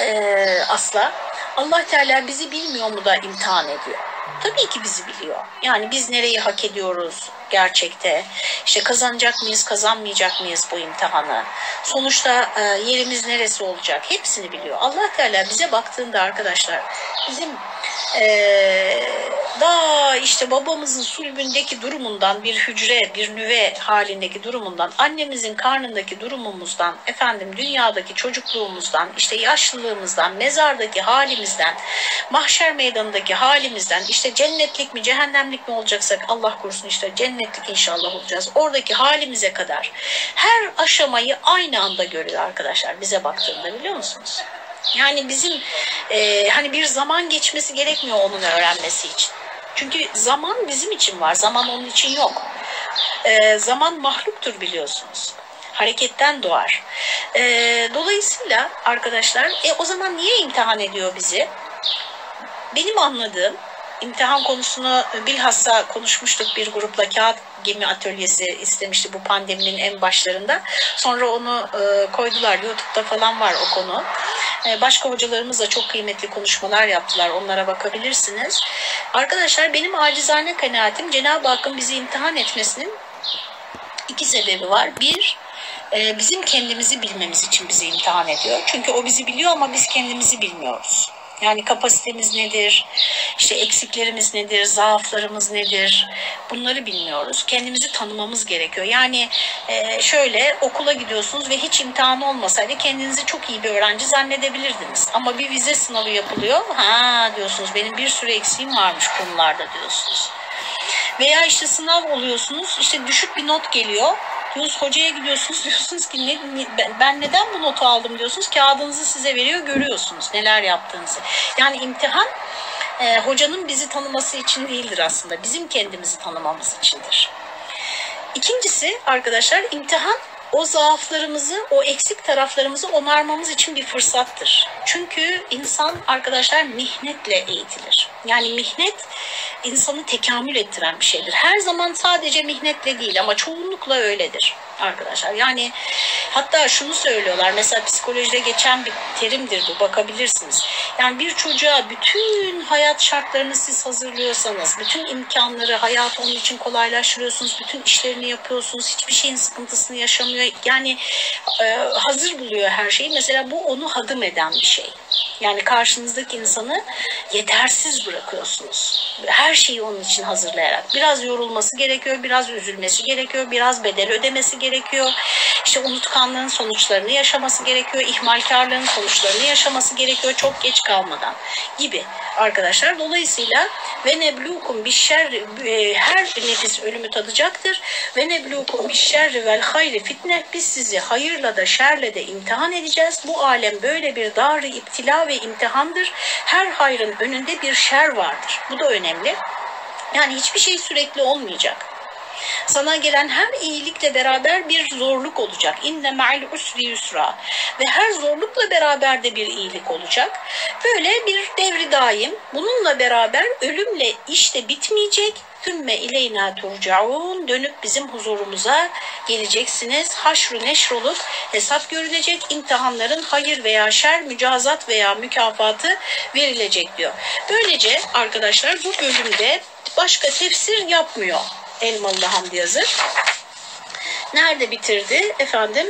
e, asla. Allah Teala bizi bilmiyor mu da imtihan ediyor. Tabii ki bizi biliyor. Yani biz nereyi hak ediyoruz gerçekte? İşte kazanacak mıyız, kazanmayacak mıyız bu imtihanı? Sonuçta e, yerimiz neresi olacak? Hepsini biliyor. Allah Teala bize baktığında arkadaşlar bizim e, daha işte babamızın sulbündeki durumundan bir hücre, bir nüve halindeki durumundan, annemizin karnındaki durumumuzdan, efendim dünyadaki çocukluğumuzdan, işte yaşlılığımızdan, mezardaki halimizden, mahşer meydanındaki halimizden, işte cennetlik mi, cehennemlik mi olacaksak Allah korusun işte cennetlik inşallah olacağız. Oradaki halimize kadar her aşamayı aynı anda görüyor arkadaşlar bize baktığında biliyor musunuz? Yani bizim e, hani bir zaman geçmesi gerekmiyor onun öğrenmesi için. Çünkü zaman bizim için var. Zaman onun için yok. E, zaman mahluktur biliyorsunuz. Hareketten doğar. E, dolayısıyla arkadaşlar e, o zaman niye imtihan ediyor bizi? Benim anladığım imtihan konusunu bilhassa konuşmuştuk bir grupla kağıt gemi atölyesi istemişti bu pandeminin en başlarında. Sonra onu e, koydular. YouTube'da falan var o konu. E, başka hocalarımız da çok kıymetli konuşmalar yaptılar. Onlara bakabilirsiniz. Arkadaşlar benim acizane kanaatim Cenab-ı Hakk'ın bizi imtihan etmesinin iki sebebi var. Bir, e, bizim kendimizi bilmemiz için bizi imtihan ediyor. Çünkü o bizi biliyor ama biz kendimizi bilmiyoruz. Yani kapasitemiz nedir, işte eksiklerimiz nedir, zaaflarımız nedir bunları bilmiyoruz. Kendimizi tanımamız gerekiyor. Yani e, şöyle okula gidiyorsunuz ve hiç imtihan olmasaydı kendinizi çok iyi bir öğrenci zannedebilirdiniz. Ama bir vize sınavı yapılıyor. Ha diyorsunuz benim bir sürü eksiğim varmış konularda diyorsunuz. Veya işte sınav oluyorsunuz işte düşük bir not geliyor Yunus hocaya gidiyorsunuz diyorsunuz ki ne, ben neden bu notu aldım diyorsunuz. Kağıdınızı size veriyor görüyorsunuz neler yaptığınızı. Yani imtihan e, hocanın bizi tanıması için değildir aslında. Bizim kendimizi tanımamız içindir. İkincisi arkadaşlar imtihan o zaaflarımızı, o eksik taraflarımızı onarmamız için bir fırsattır. Çünkü insan arkadaşlar mihnetle eğitilir. Yani mihnet insanı tekamül ettiren bir şeydir. Her zaman sadece mihnetle değil ama çoğunlukla öyledir arkadaşlar. Yani hatta şunu söylüyorlar mesela psikolojide geçen bir terimdir bu bakabilirsiniz. Yani bir çocuğa bütün hayat şartlarını siz hazırlıyorsanız, bütün imkanları hayat onun için kolaylaştırıyorsunuz, bütün işlerini yapıyorsunuz, hiçbir şeyin sıkıntısını yaşamıyor. Yani e, hazır buluyor her şeyi. Mesela bu onu hadım eden bir şey. Yani karşınızdaki insanı yetersiz bırakıyorsunuz. Her şeyi onun için hazırlayarak. Biraz yorulması gerekiyor, biraz üzülmesi gerekiyor, biraz bedel ödemesi gerekiyor. İşte unutkanlığın sonuçlarını yaşaması gerekiyor, ihmalkarlığın sonuçlarını yaşaması gerekiyor çok geç kalmadan gibi arkadaşlar. Dolayısıyla ve neblukum bişer e, her nefis ölümü tadacaktır. Ve neblukum bişer vel hayri fitne biz sizi hayırla da şerle de imtihan edeceğiz. Bu alem böyle bir dar iptila ve imtihandır. Her hayrın önünde bir şer vardır. Bu da önemli. Yani hiçbir şey sürekli olmayacak. Sana gelen her iyilikle beraber bir zorluk olacak. İnne ma'al usri yusra. Ve her zorlukla beraber de bir iyilik olacak. Böyle bir devri daim. Bununla beraber ölümle işte bitmeyecek. Tümme ileyna turcaun dönüp bizim huzurumuza geleceksiniz. Haşru neşr olup hesap görülecek. imtihanların hayır veya şer, mücazat veya mükafatı verilecek diyor. Böylece arkadaşlar bu bölümde başka tefsir yapmıyor Elmalı Hamdi Yazır. Nerede bitirdi? Efendim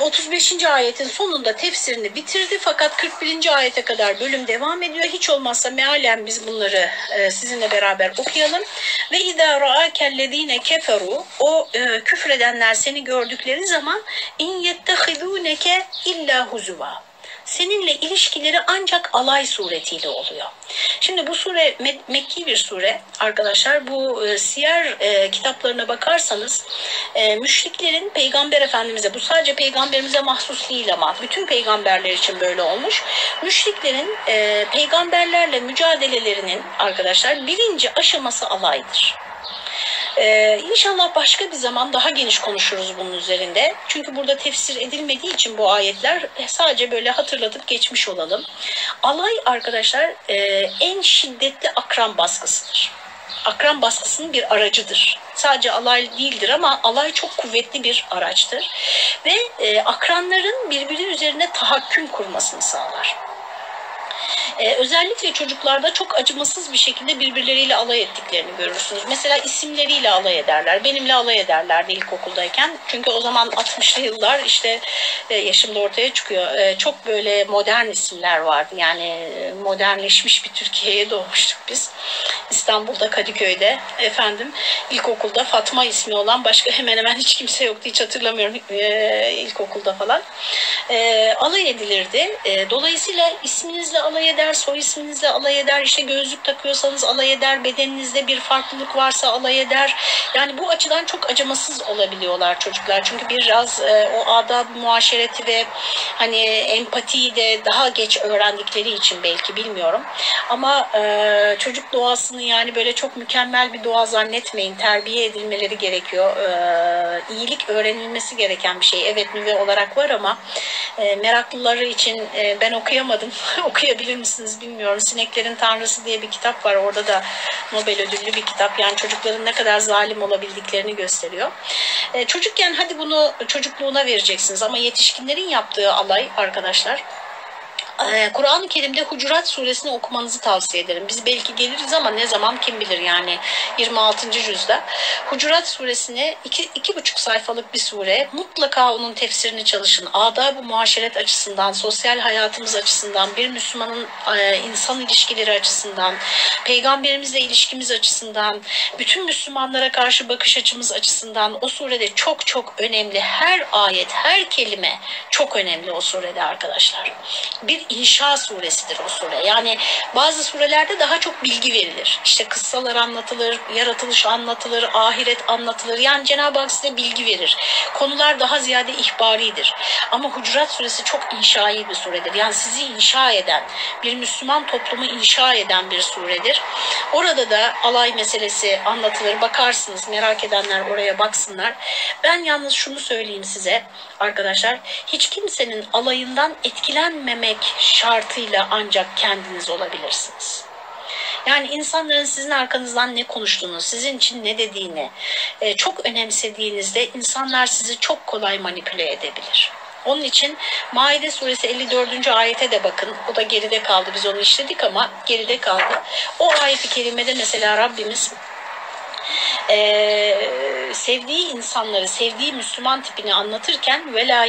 35. ayetin sonunda tefsirini bitirdi fakat 41. ayete kadar bölüm devam ediyor. Hiç olmazsa mealen biz bunları sizinle beraber okuyalım. Ve idâ ra'âkellezîne keferu o e, küfredenler seni gördükleri zaman in yettehidûneke illa huzuva seninle ilişkileri ancak alay suretiyle oluyor. Şimdi bu sure Mekki bir sure arkadaşlar. Bu e, siyer e, kitaplarına bakarsanız e, müşriklerin peygamber efendimize bu sadece peygamberimize mahsus değil ama bütün peygamberler için böyle olmuş. Müşriklerin e, peygamberlerle mücadelelerinin arkadaşlar birinci aşaması alaydır. Ee, inşallah başka bir zaman daha geniş konuşuruz bunun üzerinde. Çünkü burada tefsir edilmediği için bu ayetler sadece böyle hatırlatıp geçmiş olalım. Alay arkadaşlar e, en şiddetli akran baskısıdır. Akran baskısının bir aracıdır. Sadece alay değildir ama alay çok kuvvetli bir araçtır. Ve e, akranların birbiri üzerine tahakküm kurmasını sağlar. Ee, özellikle çocuklarda çok acımasız bir şekilde birbirleriyle alay ettiklerini görürsünüz. Mesela isimleriyle alay ederler. Benimle alay ederlerdi ilkokuldayken. Çünkü o zaman 60'lı yıllar işte e, yaşımda ortaya çıkıyor. E, çok böyle modern isimler vardı. Yani e, modernleşmiş bir Türkiye'ye doğmuştuk biz. İstanbul'da Kadıköy'de efendim ilkokulda Fatma ismi olan başka hemen hemen hiç kimse yoktu. Hiç hatırlamıyorum e, ilkokulda falan. E, alay edilirdi. E, dolayısıyla isminizle alay eder soy isminizle alay eder, işte gözlük takıyorsanız alay eder, bedeninizde bir farklılık varsa alay eder. Yani bu açıdan çok acımasız olabiliyorlar çocuklar. Çünkü biraz e, o adab muaşereti ve hani empatiyi de daha geç öğrendikleri için belki bilmiyorum. Ama e, çocuk doğasını yani böyle çok mükemmel bir doğa zannetmeyin. Terbiye edilmeleri gerekiyor. E, iyilik öğrenilmesi gereken bir şey. Evet nüve olarak var ama e, meraklıları için e, ben okuyamadım. Okuyabilir misiniz? misiniz bilmiyorum. Sineklerin Tanrısı diye bir kitap var. Orada da Nobel ödüllü bir kitap. Yani çocukların ne kadar zalim olabildiklerini gösteriyor. E, çocukken hadi bunu çocukluğuna vereceksiniz ama yetişkinlerin yaptığı alay arkadaşlar ee, Kur'an-ı Kerim'de Hucurat suresini okumanızı tavsiye ederim. Biz belki geliriz ama ne zaman kim bilir yani 26. cüzde. Hucurat suresini iki, iki buçuk sayfalık bir sure. Mutlaka onun tefsirini çalışın. Adab-ı muhaşeret açısından, sosyal hayatımız açısından, bir Müslümanın e, insan ilişkileri açısından, peygamberimizle ilişkimiz açısından, bütün Müslümanlara karşı bakış açımız açısından o surede çok çok önemli. Her ayet, her kelime çok önemli o surede arkadaşlar. Bir inşa suresidir o sure. Yani bazı surelerde daha çok bilgi verilir. İşte kıssalar anlatılır, yaratılış anlatılır, ahiret anlatılır. Yani Cenab-ı Hak size bilgi verir. Konular daha ziyade ihbaridir. Ama Hucurat suresi çok inşai bir suredir. Yani sizi inşa eden, bir Müslüman toplumu inşa eden bir suredir. Orada da alay meselesi anlatılır. Bakarsınız merak edenler oraya baksınlar. Ben yalnız şunu söyleyeyim size arkadaşlar. Hiç kimsenin alayından etkilenmemek şartıyla ancak kendiniz olabilirsiniz. Yani insanların sizin arkanızdan ne konuştuğunu, sizin için ne dediğini e, çok önemsediğinizde insanlar sizi çok kolay manipüle edebilir. Onun için Maide suresi 54. ayete de bakın. O da geride kaldı. Biz onu işledik ama geride kaldı. O ayeti kerimede mesela Rabbimiz e, sevdiği insanları, sevdiği Müslüman tipini anlatırken ve la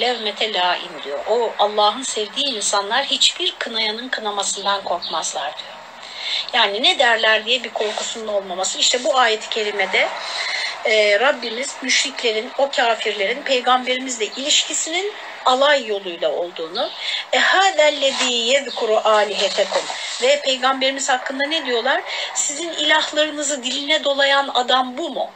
levmete laim diyor. O Allah'ın sevdiği insanlar hiçbir kınayanın kınamasından korkmazlar diyor. Yani ne derler diye bir korkusunun olmaması. İşte bu ayet-i kerimede e, Rabbimiz müşriklerin, o kafirlerin peygamberimizle ilişkisinin alay yoluyla olduğunu e hadellezî yezkuru alihetekum ve peygamberimiz hakkında ne diyorlar? Sizin ilahlarınızı diline dolayan adam bu mu?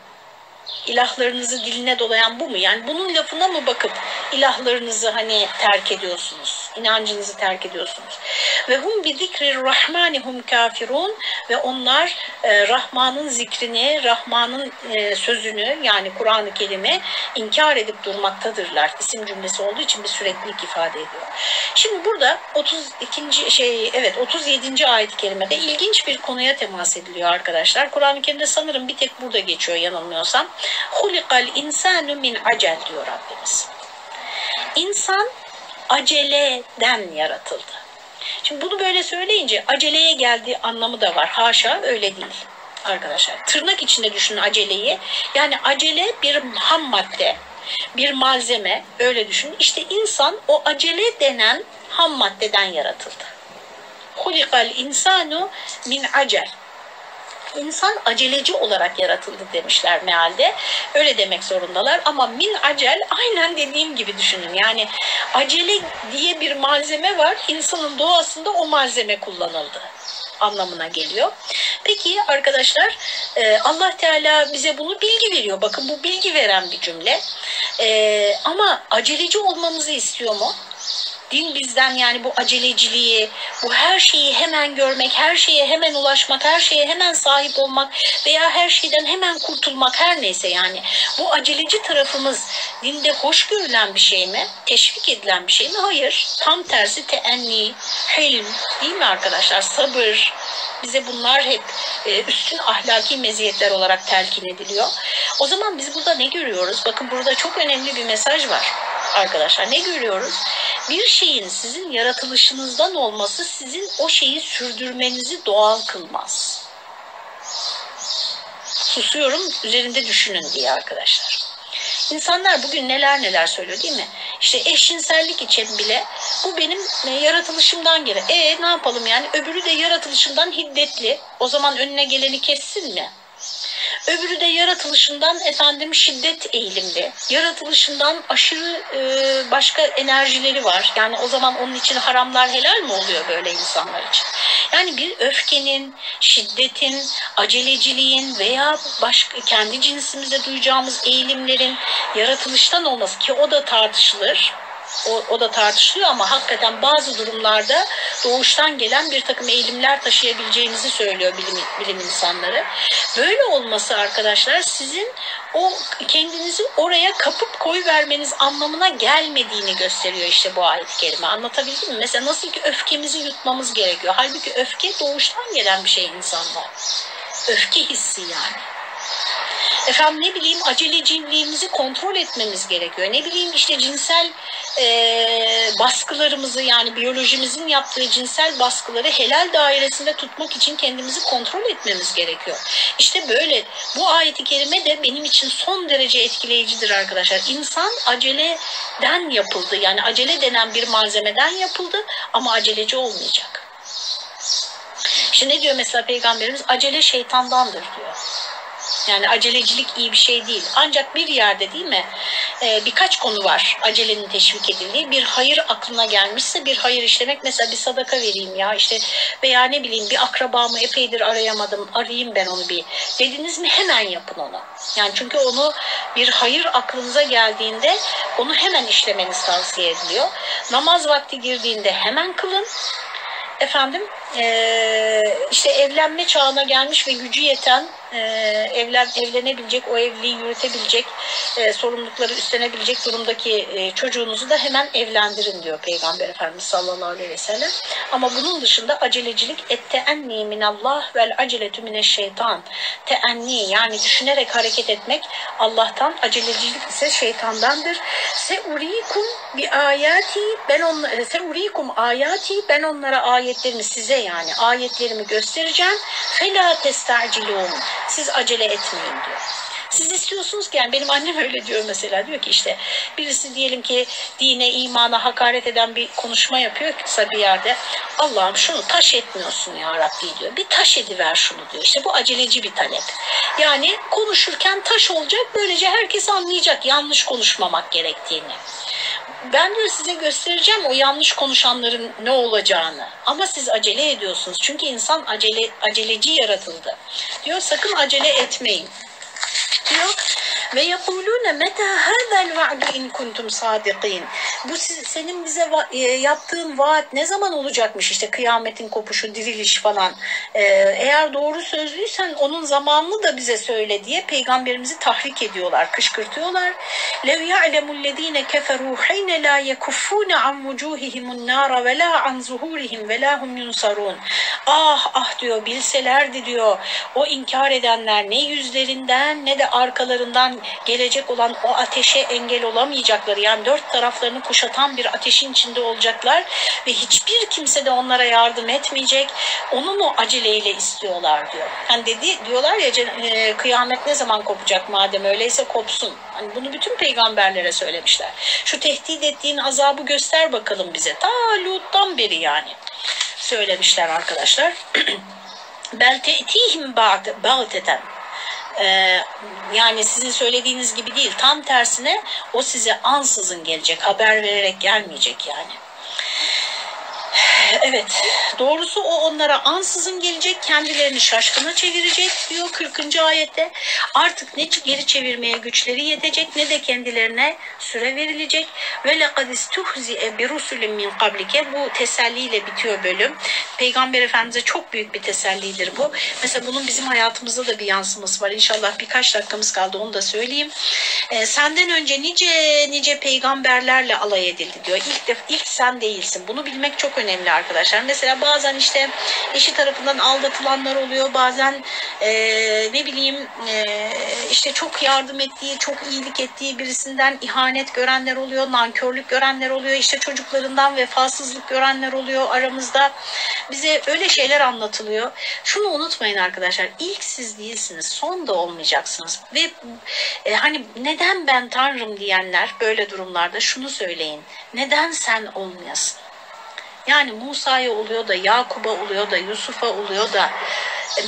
İlahlarınızı diline dolayan bu mu? Yani bunun lafına mı bakıp ilahlarınızı hani terk ediyorsunuz? İnancınızı terk ediyorsunuz. Ve hum bi zikri rahmani hum kafirun ve onlar e, Rahman'ın zikrini, Rahman'ın e, sözünü yani Kur'an-ı Kerim'i inkar edip durmaktadırlar. İsim cümlesi olduğu için bir süreklilik ifade ediyor. Şimdi burada 32. şey evet 37. ayet-i kerimede ilginç bir konuya temas ediliyor arkadaşlar. Kur'an-ı Kerim'de sanırım bir tek burada geçiyor yanılmıyorsam. Hulikal insanu min acel diyor Rabbimiz. İnsan aceleden yaratıldı. Şimdi bunu böyle söyleyince aceleye geldiği anlamı da var. Haşa öyle değil arkadaşlar. Tırnak içinde düşünün aceleyi. Yani acele bir ham madde, bir malzeme öyle düşünün. İşte insan o acele denen ham maddeden yaratıldı. Hulikal insanu min acel. İnsan aceleci olarak yaratıldı demişler mealde. Öyle demek zorundalar ama min acel aynen dediğim gibi düşünün. Yani acele diye bir malzeme var. İnsanın doğasında o malzeme kullanıldı anlamına geliyor. Peki arkadaşlar e, Allah Teala bize bunu bilgi veriyor. Bakın bu bilgi veren bir cümle. E, ama aceleci olmamızı istiyor mu? Din bizden yani bu aceleciliği, bu her şeyi hemen görmek, her şeye hemen ulaşmak, her şeye hemen sahip olmak veya her şeyden hemen kurtulmak her neyse yani. Bu aceleci tarafımız dinde hoş görülen bir şey mi? Teşvik edilen bir şey mi? Hayır. Tam tersi teenni, hilm değil mi arkadaşlar? Sabır. Bize bunlar hep e, üstün ahlaki meziyetler olarak telkin ediliyor. O zaman biz burada ne görüyoruz? Bakın burada çok önemli bir mesaj var arkadaşlar. Ne görüyoruz? Bir şeyin sizin yaratılışınızdan olması sizin o şeyi sürdürmenizi doğal kılmaz. Susuyorum üzerinde düşünün diye arkadaşlar. İnsanlar bugün neler neler söylüyor değil mi? İşte eşcinsellik için bile bu benim e, yaratılışımdan gelen. E ne yapalım yani öbürü de yaratılışından hiddetli. O zaman önüne geleni kessin mi? Öbürü de yaratılışından efendim şiddet eğilimli. Yaratılışından aşırı e, başka enerjileri var. Yani o zaman onun için haramlar helal mi oluyor böyle insanlar için? Yani bir öfkenin, şiddetin, aceleciliğin veya başka kendi cinsimizde duyacağımız eğilimlerin yaratılıştan olması ki o da tartışılır o, o da tartışılıyor ama hakikaten bazı durumlarda doğuştan gelen bir takım eğilimler taşıyabileceğinizi söylüyor bilim, bilim insanları. Böyle olması arkadaşlar sizin o kendinizi oraya kapıp koy vermeniz anlamına gelmediğini gösteriyor işte bu ayet-i kerime. Anlatabildim mi? Mesela nasıl ki öfkemizi yutmamız gerekiyor. Halbuki öfke doğuştan gelen bir şey insanda. Öfke hissi yani efendim ne bileyim aceleciliğimizi kontrol etmemiz gerekiyor. Ne bileyim işte cinsel e, baskılarımızı yani biyolojimizin yaptığı cinsel baskıları helal dairesinde tutmak için kendimizi kontrol etmemiz gerekiyor. İşte böyle bu ayeti kerime de benim için son derece etkileyicidir arkadaşlar. İnsan aceleden yapıldı yani acele denen bir malzemeden yapıldı ama aceleci olmayacak. İşte ne diyor mesela peygamberimiz acele şeytandandır diyor. Yani acelecilik iyi bir şey değil. Ancak bir yerde değil mi ee, birkaç konu var acelenin teşvik edildiği. Bir hayır aklına gelmişse bir hayır işlemek mesela bir sadaka vereyim ya işte veya ne bileyim bir akrabamı epeydir arayamadım arayayım ben onu bir dediniz mi hemen yapın onu. Yani çünkü onu bir hayır aklınıza geldiğinde onu hemen işlemeniz tavsiye ediliyor. Namaz vakti girdiğinde hemen kılın efendim e, işte evlenme çağına gelmiş ve gücü yeten e, evlen evlenebilecek, o evliliği yürütebilecek, e, sorumlulukları üstlenebilecek durumdaki e, çocuğunuzu da hemen evlendirin diyor Peygamber Efendimiz sallallahu aleyhi ve sellem. Ama bunun dışında acelecilik etteenni minallah vel aceletu mineşşeytan. Teenni yani düşünerek hareket etmek Allah'tan, acelecilik ise şeytandandır. Seurikum bi ayati ben on seurikum ayati ben onlara ayetlerimi size yani ayetlerimi göstereceğim. Fela testacilun siz acele etmeyin diyor. Siz istiyorsunuz ki yani benim annem öyle diyor mesela diyor ki işte birisi diyelim ki dine imana hakaret eden bir konuşma yapıyor kısa bir yerde Allah'ım şunu taş etmiyorsun ya Rabbi diyor. Bir taş ediver şunu diyor. İşte bu aceleci bir talep. Yani konuşurken taş olacak böylece herkes anlayacak yanlış konuşmamak gerektiğini. Ben diyor size göstereceğim o yanlış konuşanların ne olacağını. Ama siz acele ediyorsunuz. Çünkü insan acele aceleci yaratıldı. Diyor sakın acele etmeyin. Diyor ve yekulune meta hadal va'du in kuntum sadikin. Bu senin bize e, yaptığın vaat ne zaman olacakmış işte kıyametin kopuşu, diriliş falan. E, eğer doğru sözlüysen onun zamanını da bize söyle diye peygamberimizi tahrik ediyorlar, kışkırtıyorlar. Lev ya'lemul lezine keferu hine la yekuffune an vucuhihimun nara ve la an zuhurihim ve la hum yunsarun. Ah ah diyor bilselerdi diyor o inkar edenler ne yüzlerinden ne de arkalarından gelecek olan o ateşe engel olamayacakları yani dört taraflarını kuşatan bir ateşin içinde olacaklar ve hiçbir kimse de onlara yardım etmeyecek. Onun o aceleyle istiyorlar diyor. Hani dedi diyorlar ya e, kıyamet ne zaman kopacak madem öyleyse kopsun. Hani bunu bütün peygamberlere söylemişler. Şu tehdit ettiğin azabı göster bakalım bize. Ta Lut'tan beri yani söylemişler arkadaşlar. bel te'tihim ba'd- bağteten Ee, yani sizin söylediğiniz gibi değil tam tersine o size ansızın gelecek haber vererek gelmeyecek yani. Evet, doğrusu o onlara ansızın gelecek, kendilerini şaşkına çevirecek diyor 40. ayette. Artık ne geri çevirmeye güçleri yetecek ne de kendilerine süre verilecek. Ve lekad istuhzi'e bi rusulin min qablike. Bu teselliyle bitiyor bölüm. Peygamber Efendimiz'e çok büyük bir tesellidir bu. Mesela bunun bizim hayatımızda da bir yansıması var. İnşallah birkaç dakikamız kaldı onu da söyleyeyim. Ee, senden önce nice nice peygamberlerle alay edildi diyor. İlk, def ilk sen değilsin. Bunu bilmek çok önemli arkadaşlar. Mesela bazen işte eşi tarafından aldatılanlar oluyor. Bazen e, ne bileyim e, işte çok yardım ettiği, çok iyilik ettiği birisinden ihanet görenler oluyor. Nankörlük görenler oluyor. işte çocuklarından vefasızlık görenler oluyor aramızda. Bize öyle şeyler anlatılıyor. Şunu unutmayın arkadaşlar. İlk siz değilsiniz. Son da olmayacaksınız. Ve e, hani neden ben tanrım diyenler böyle durumlarda şunu söyleyin. Neden sen olmayasın? Yani Musa'ya oluyor da Yakub'a oluyor da Yusuf'a oluyor da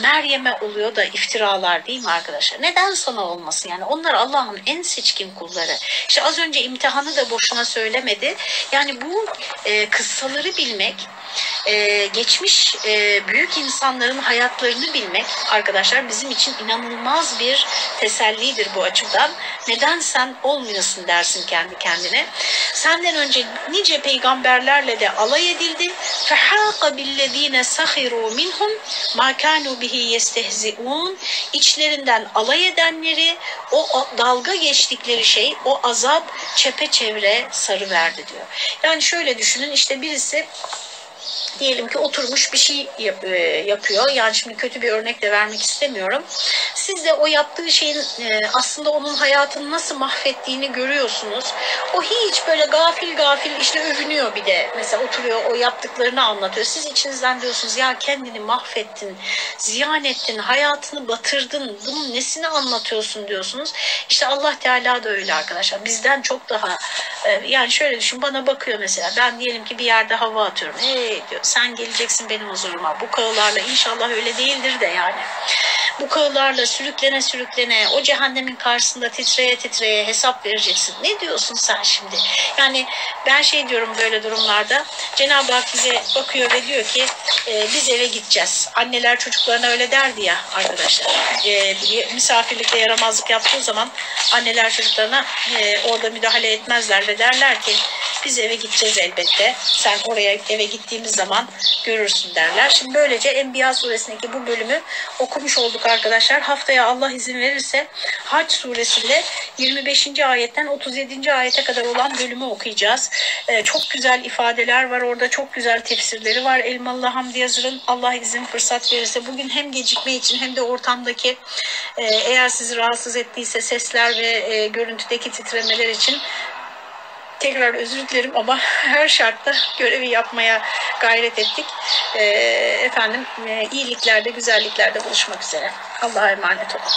Meryem'e oluyor da iftiralar değil mi arkadaşlar? Neden sana olmasın? Yani onlar Allah'ın en seçkin kulları. İşte az önce imtihanı da boşuna söylemedi. Yani bu e, kıssaları bilmek, e, geçmiş e, büyük insanların hayatlarını bilmek arkadaşlar bizim için inanılmaz bir tesellidir bu açıdan. Neden sen olmuyorsun dersin kendi kendine. Senden önce nice peygamberlerle de alay edildi. فَحَاقَ بِالَّذ۪ينَ سَخِرُوا مِنْهُمْ مَا كَانُوا kânû bihi yestehzi'un içlerinden alay edenleri o, dalga geçtikleri şey o azap çepeçevre sarıverdi diyor. Yani şöyle düşünün işte birisi diyelim ki oturmuş bir şey yap- e, yapıyor. Yani şimdi kötü bir örnek de vermek istemiyorum. Siz de o yaptığı şeyin e, aslında onun hayatını nasıl mahvettiğini görüyorsunuz. O hiç böyle gafil gafil işte övünüyor bir de. Mesela oturuyor o yaptıklarını anlatıyor. Siz içinizden diyorsunuz ya kendini mahvettin, ziyan ettin, hayatını batırdın. Bunun nesini anlatıyorsun diyorsunuz. İşte Allah Teala da öyle arkadaşlar. Bizden çok daha e, yani şöyle düşün bana bakıyor mesela. Ben diyelim ki bir yerde hava atıyorum. Hey diyor sen geleceksin benim huzuruma. Bu kağılarla inşallah öyle değildir de yani. Bu kağılarla sürüklene sürüklene o cehennemin karşısında titreye titreye hesap vereceksin. Ne diyorsun sen şimdi? Yani ben şey diyorum böyle durumlarda Cenab-ı Hak bize bakıyor ve diyor ki e, biz eve gideceğiz. Anneler çocuklarına öyle derdi ya arkadaşlar. E, misafirlikte yaramazlık yaptığı zaman anneler çocuklarına e, orada müdahale etmezler ve derler ki biz eve gideceğiz elbette. Sen oraya eve gittiğimiz zaman görürsün derler. Şimdi böylece Enbiya suresindeki bu bölümü okumuş olduk arkadaşlar. Haftaya Allah izin verirse Hac suresinde 25. ayetten 37. ayete kadar olan bölümü okuyacağız. Ee, çok güzel ifadeler var orada. Çok güzel tefsirleri var. Elmalı Hamdi Yazır'ın Allah izin fırsat verirse bugün hem gecikme için hem de ortamdaki e, eğer sizi rahatsız ettiyse sesler ve e, görüntüdeki titremeler için tekrar özür dilerim ama her şartta görevi yapmaya gayret ettik. Ee, efendim e, iyiliklerde, güzelliklerde buluşmak üzere. Allah'a emanet olun.